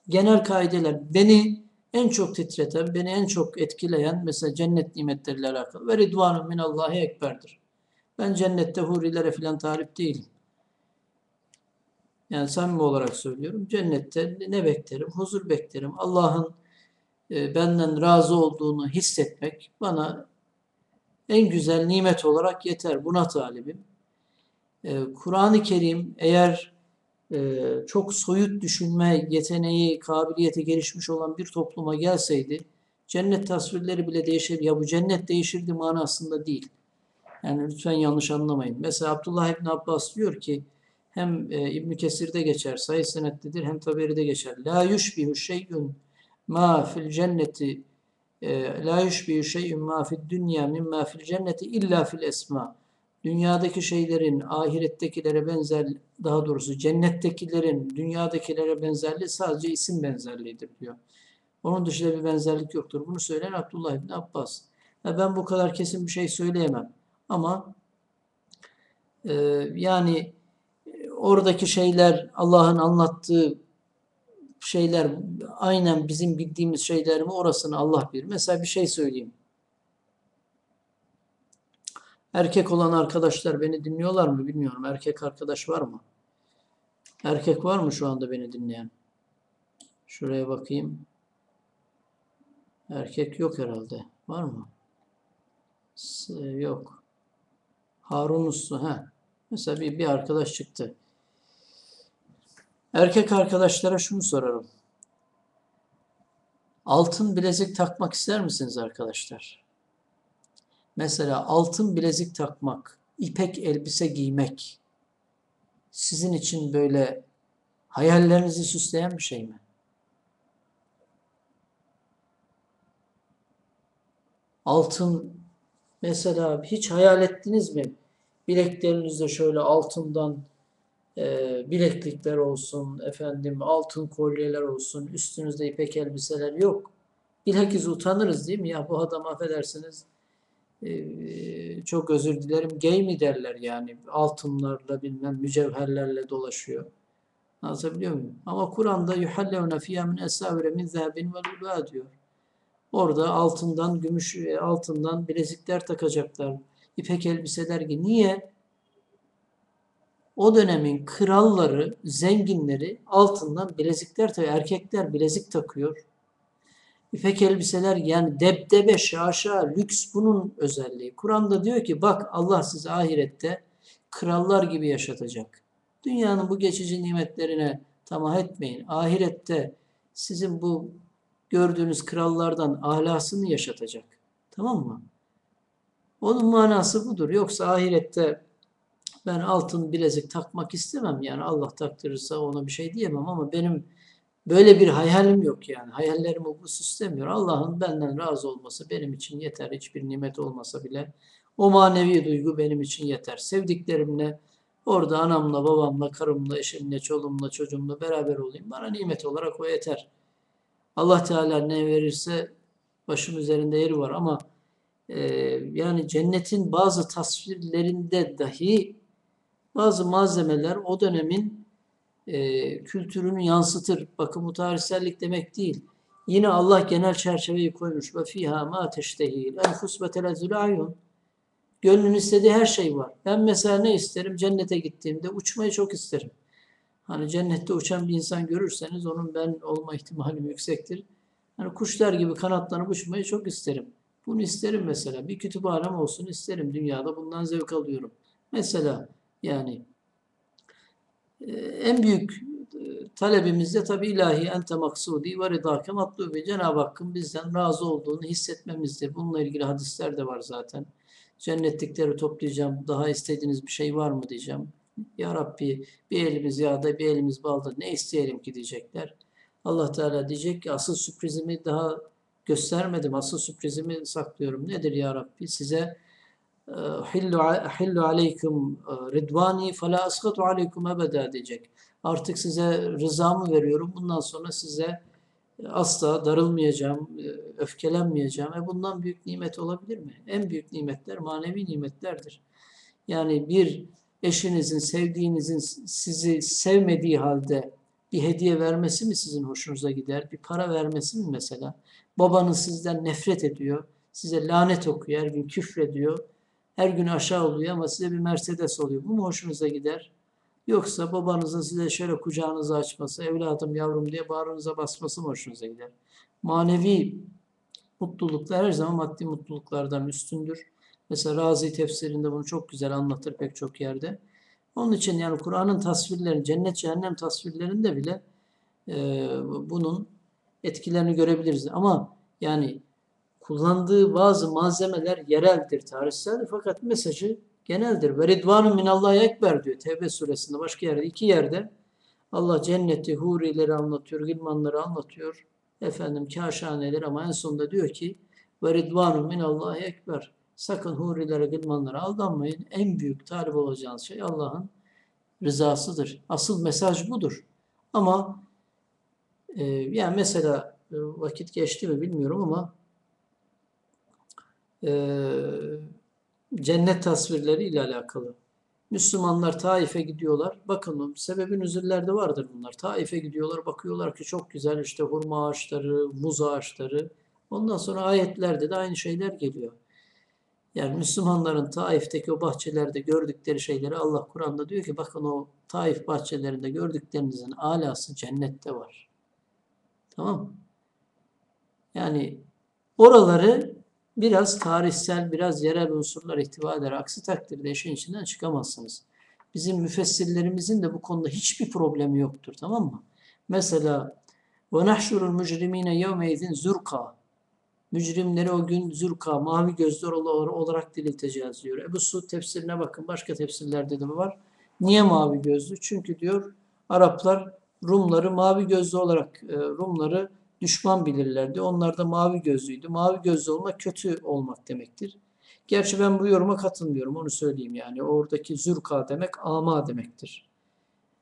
genel kaideler beni en çok titreten, beni en çok etkileyen mesela cennet nimetleriyle alakalı ve ridvanun minallahi ekberdir. Ben cennette hurilere filan talip değilim. Yani samimi olarak söylüyorum. Cennette ne beklerim? Huzur beklerim. Allah'ın e, benden razı olduğunu hissetmek bana en güzel nimet olarak yeter. Buna talibim. E, Kur'an-ı Kerim eğer e, çok soyut düşünme yeteneği, kabiliyeti gelişmiş olan bir topluma gelseydi cennet tasvirleri bile değişir. Ya bu cennet değişirdi manasında değil. Yani lütfen yanlış anlamayın. Mesela Abdullah İbni Abbas diyor ki hem e, İbn Kesir'de geçer, sayı senetlidir hem Taberi'de geçer. La yushbihu şey'un ma fil cenneti e, la yushbihu şey'un ma fid dünya mimma fil cenneti illa fil esma. Dünyadaki şeylerin ahirettekilere benzer, daha doğrusu cennettekilerin dünyadakilere benzerliği sadece isim benzerliğidir diyor. Onun dışında bir benzerlik yoktur. Bunu söyleyen Abdullah İbni Abbas. Ya ben bu kadar kesin bir şey söyleyemem. Ama e, yani oradaki şeyler Allah'ın anlattığı şeyler aynen bizim bildiğimiz şeyler mi orasını Allah bilir. Mesela bir şey söyleyeyim. Erkek olan arkadaşlar beni dinliyorlar mı bilmiyorum. Erkek arkadaş var mı? Erkek var mı şu anda beni dinleyen? Şuraya bakayım. Erkek yok herhalde. Var mı? Yok. Harun Uslu. He. Mesela bir, bir arkadaş çıktı. Erkek arkadaşlara şunu sorarım. Altın bilezik takmak ister misiniz arkadaşlar? Mesela altın bilezik takmak, ipek elbise giymek sizin için böyle hayallerinizi süsleyen bir şey mi? Altın mesela hiç hayal ettiniz mi? Bileklerinizde şöyle altından e, bileklikler olsun, efendim altın kolyeler olsun, üstünüzde ipek elbiseler yok. Bilakis utanırız değil mi? Ya bu adam affedersiniz e, çok özür dilerim gay mi derler yani altınlarla bilmem mücevherlerle dolaşıyor. Anlatabiliyor muyum? Ama Kur'an'da yuhallevne fiyâ min esâvire min zâbin ve diyor. Orada altından, gümüş, e, altından bilezikler takacaklar. İpek elbiseler gibi. Niye? O dönemin kralları, zenginleri altından bilezikler takıyor. Erkekler bilezik takıyor. İpek elbiseler yani debdebe, şaşa, lüks bunun özelliği. Kur'an'da diyor ki bak Allah sizi ahirette krallar gibi yaşatacak. Dünyanın bu geçici nimetlerine tamah etmeyin. Ahirette sizin bu gördüğünüz krallardan ahlasını yaşatacak. Tamam mı? Onun manası budur. Yoksa ahirette ben altın bilezik takmak istemem. Yani Allah taktırırsa ona bir şey diyemem ama benim böyle bir hayalim yok yani. Hayallerimi bu süslemiyor. Allah'ın benden razı olması benim için yeter. Hiçbir nimet olmasa bile o manevi duygu benim için yeter. Sevdiklerimle orada anamla, babamla, karımla, eşimle, çoluğumla, çocuğumla beraber olayım. Bana nimet olarak o yeter. Allah Teala ne verirse başım üzerinde yeri var ama e, yani cennetin bazı tasvirlerinde dahi bazı malzemeler o dönemin e, kültürünü yansıtır. Bakın bu tarihsellik demek değil. Yine Allah genel çerçeveyi koymuş. Ve fiha ma teştehil enfus ve telezzül ayun. Gönlün istediği her şey var. Ben mesela ne isterim? Cennete gittiğimde uçmayı çok isterim. Hani cennette uçan bir insan görürseniz onun ben olma ihtimalim yüksektir. Hani kuşlar gibi kanatlanıp uçmayı çok isterim. Bunu isterim mesela. Bir kütüphanem olsun isterim. Dünyada bundan zevk alıyorum. Mesela yani e, en büyük e, talebimiz de tabi ilahi ente maksudi ve ridake matlubi. Cenab-ı Hakk'ın bizden razı olduğunu hissetmemizdir. Bununla ilgili hadisler de var zaten. Cennetlikleri toplayacağım. Daha istediğiniz bir şey var mı diyeceğim. Ya Rabbi bir elimiz yağda bir elimiz balda ne isteyelim ki diyecekler. Allah Teala diyecek ki asıl sürprizimi daha göstermedim. Asıl sürprizimi saklıyorum. Nedir ya Rabbi? Size e, hillu aleykum e, ridvani fela asgatu aleykum ebeda diyecek. Artık size rızamı veriyorum. Bundan sonra size asla darılmayacağım, e, öfkelenmeyeceğim. E bundan büyük nimet olabilir mi? En büyük nimetler manevi nimetlerdir. Yani bir eşinizin, sevdiğinizin sizi sevmediği halde bir hediye vermesi mi sizin hoşunuza gider? Bir para vermesi mi mesela? Babanız sizden nefret ediyor. Size lanet okuyor, her gün küfrediyor. Her gün aşağı oluyor ama size bir Mercedes oluyor. Bu mu hoşunuza gider? Yoksa babanızın size şöyle kucağınızı açması, evladım yavrum diye bağrınıza basması mı hoşunuza gider? Manevi mutluluklar her zaman maddi mutluluklardan üstündür. Mesela Razi tefsirinde bunu çok güzel anlatır pek çok yerde. Onun için yani Kur'an'ın tasvirlerini, cennet cehennem tasvirlerinde bile e, bunun etkilerini görebiliriz. Ama yani kullandığı bazı malzemeler yereldir, tarihseldir fakat mesajı geneldir. Ve ridvanun minallahi ekber diyor Tevbe suresinde başka yerde iki yerde Allah cenneti, hurileri anlatıyor, gilmanları anlatıyor. Efendim kaşaneleri ama en sonunda diyor ki ve ridvanun minallahi ekber. Sakın hurilere, gılmanlara aldanmayın. En büyük talip olacağınız şey Allah'ın rızasıdır. Asıl mesaj budur. Ama e, yani mesela e, vakit geçti mi bilmiyorum ama e, cennet tasvirleri ile alakalı. Müslümanlar Taif'e gidiyorlar. Bakın sebebin üzüllerde vardır bunlar. Taif'e gidiyorlar bakıyorlar ki çok güzel işte hurma ağaçları, muz ağaçları. Ondan sonra ayetlerde de aynı şeyler geliyor. Yani Müslümanların Taif'teki o bahçelerde gördükleri şeyleri Allah Kur'an'da diyor ki bakın o Taif bahçelerinde gördüklerinizin alası cennette var. Tamam? Yani oraları biraz tarihsel, biraz yerel unsurlar ihtiva eder. Aksi takdirde işin içinden çıkamazsınız. Bizim müfessirlerimizin de bu konuda hiçbir problemi yoktur tamam mı? Mesela وَنَحْشُرُ الْمُجْرِم۪ينَ يَوْمَيْذٍ زُرْقًا Mücrimleri o gün zürka, mavi gözler olarak dirilteceğiz diyor. Ebu Suud tefsirine bakın. Başka tefsirlerde de var? Niye mavi gözlü? Çünkü diyor Araplar Rumları mavi gözlü olarak e, Rumları düşman bilirlerdi. Onlar da mavi gözlüydü. Mavi gözlü olmak kötü olmak demektir. Gerçi ben bu yoruma katılmıyorum onu söyleyeyim yani. Oradaki zürka demek ama demektir.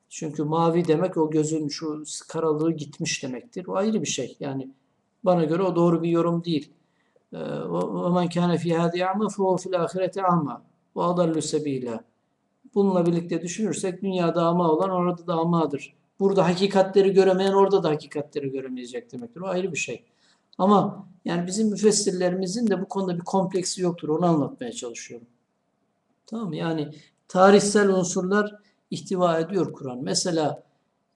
Çünkü mavi demek o gözün şu karalığı gitmiş demektir. O ayrı bir şey. Yani bana göre o doğru bir yorum değil. وَمَنْ كَانَ فِي هَذِي عَمَى فَهُوَ فِي الْآخِرَةِ عَمَى وَاَضَلُّ سَب۪يلًا Bununla birlikte düşünürsek dünyada ama olan orada da amadır. Burada hakikatleri göremeyen orada da hakikatleri göremeyecek demektir. O ayrı bir şey. Ama yani bizim müfessirlerimizin de bu konuda bir kompleksi yoktur. Onu anlatmaya çalışıyorum. Tamam mı? Yani tarihsel unsurlar ihtiva ediyor Kur'an. Mesela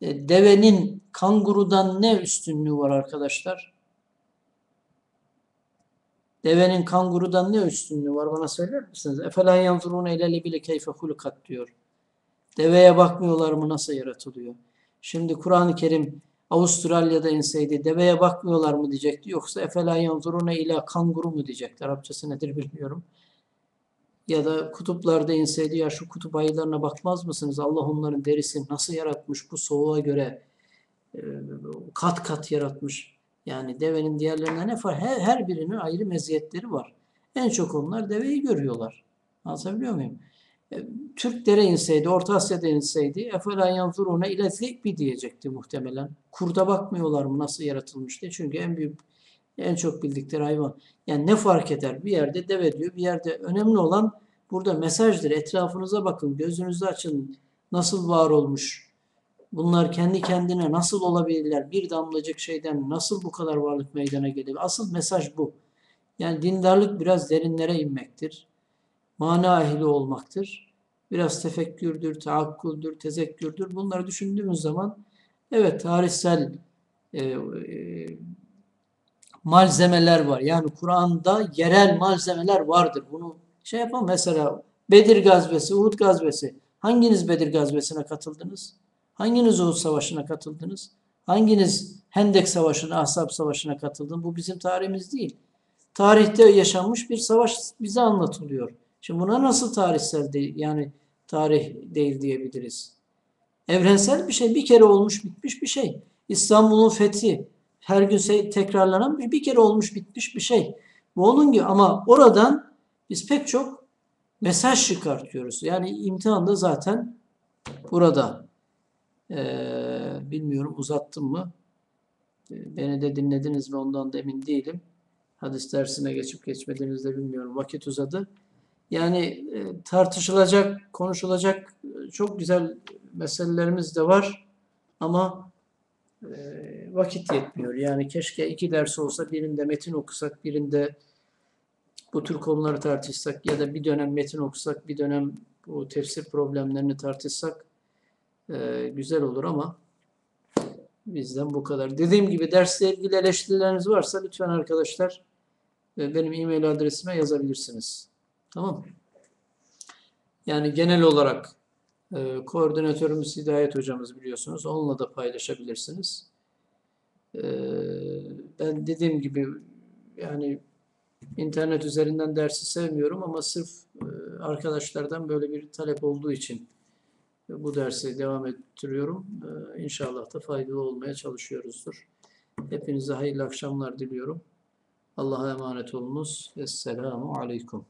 e, devenin kangurudan ne üstünlüğü var arkadaşlar? Devenin kangurudan ne üstünlüğü var bana söyler misiniz? Efela yanzurune ilele bile keyfe hulukat diyor. Deveye bakmıyorlar mı nasıl yaratılıyor? Şimdi Kur'an-ı Kerim Avustralya'da inseydi deveye bakmıyorlar mı diyecekti. Yoksa efela yanzurune ila kanguru mu diyecekti. Arapçası nedir bilmiyorum. Ya da kutuplarda inseydi ya şu kutup ayılarına bakmaz mısınız? Allah onların derisini nasıl yaratmış bu soğuğa göre kat kat yaratmış. Yani devenin diğerlerine ne fark? Her, her birinin ayrı meziyetleri var. En çok onlar deveyi görüyorlar. Anlatabiliyor muyum? E, Türklere inseydi, Orta Asya'da inseydi efela yanzuruna ile bir diyecekti muhtemelen. Kurda bakmıyorlar mı nasıl yaratılmış diye. Çünkü en büyük, en çok bildikleri hayvan. Yani ne fark eder? Bir yerde deve diyor, bir yerde önemli olan burada mesajdır. Etrafınıza bakın, gözünüzü açın. Nasıl var olmuş? Bunlar kendi kendine nasıl olabilirler? Bir damlacık şeyden nasıl bu kadar varlık meydana gelir? Asıl mesaj bu. Yani dindarlık biraz derinlere inmektir. Mana ehli olmaktır. Biraz tefekkürdür, taakkuldür, tezekkürdür. Bunları düşündüğümüz zaman evet tarihsel e, e, malzemeler var. Yani Kur'an'da yerel malzemeler vardır. Bunu şey yapalım mesela Bedir gazvesi, Uhud gazvesi. Hanginiz Bedir gazvesine katıldınız? Hanginiz Uhud Savaşı'na katıldınız? Hanginiz Hendek Savaşı'na, Ahzab Savaşı'na katıldın? Bu bizim tarihimiz değil. Tarihte yaşanmış bir savaş bize anlatılıyor. Şimdi buna nasıl tarihsel değil, yani tarih değil diyebiliriz? Evrensel bir şey, bir kere olmuş bitmiş bir şey. İstanbul'un fethi, her gün tekrarlanan bir, bir kere olmuş bitmiş bir şey. Bu onun gibi ama oradan biz pek çok mesaj çıkartıyoruz. Yani imtihanda zaten burada. Ee, bilmiyorum uzattım mı? Ee, Beni de dinlediniz mi ondan da emin değilim. Hadis dersine geçip geçmediğinizi de bilmiyorum. Vakit uzadı. Yani e, tartışılacak, konuşulacak e, çok güzel meselelerimiz de var ama e, vakit yetmiyor. Yani keşke iki ders olsa birinde metin okusak, birinde bu tür konuları tartışsak ya da bir dönem metin okusak, bir dönem bu tefsir problemlerini tartışsak e, güzel olur ama bizden bu kadar. Dediğim gibi dersle ilgili eleştirileriniz varsa lütfen arkadaşlar e, benim e-mail adresime yazabilirsiniz. Tamam. Yani genel olarak e, koordinatörümüz Hidayet hocamız biliyorsunuz. Onunla da paylaşabilirsiniz. E, ben dediğim gibi yani internet üzerinden dersi sevmiyorum ama sırf e, arkadaşlardan böyle bir talep olduğu için bu dersi devam ettiriyorum. E, İnşallah da faydalı olmaya çalışıyoruzdur. Hepinize hayırlı akşamlar diliyorum. Allah'a emanet olunuz. Esselamu Aleyküm.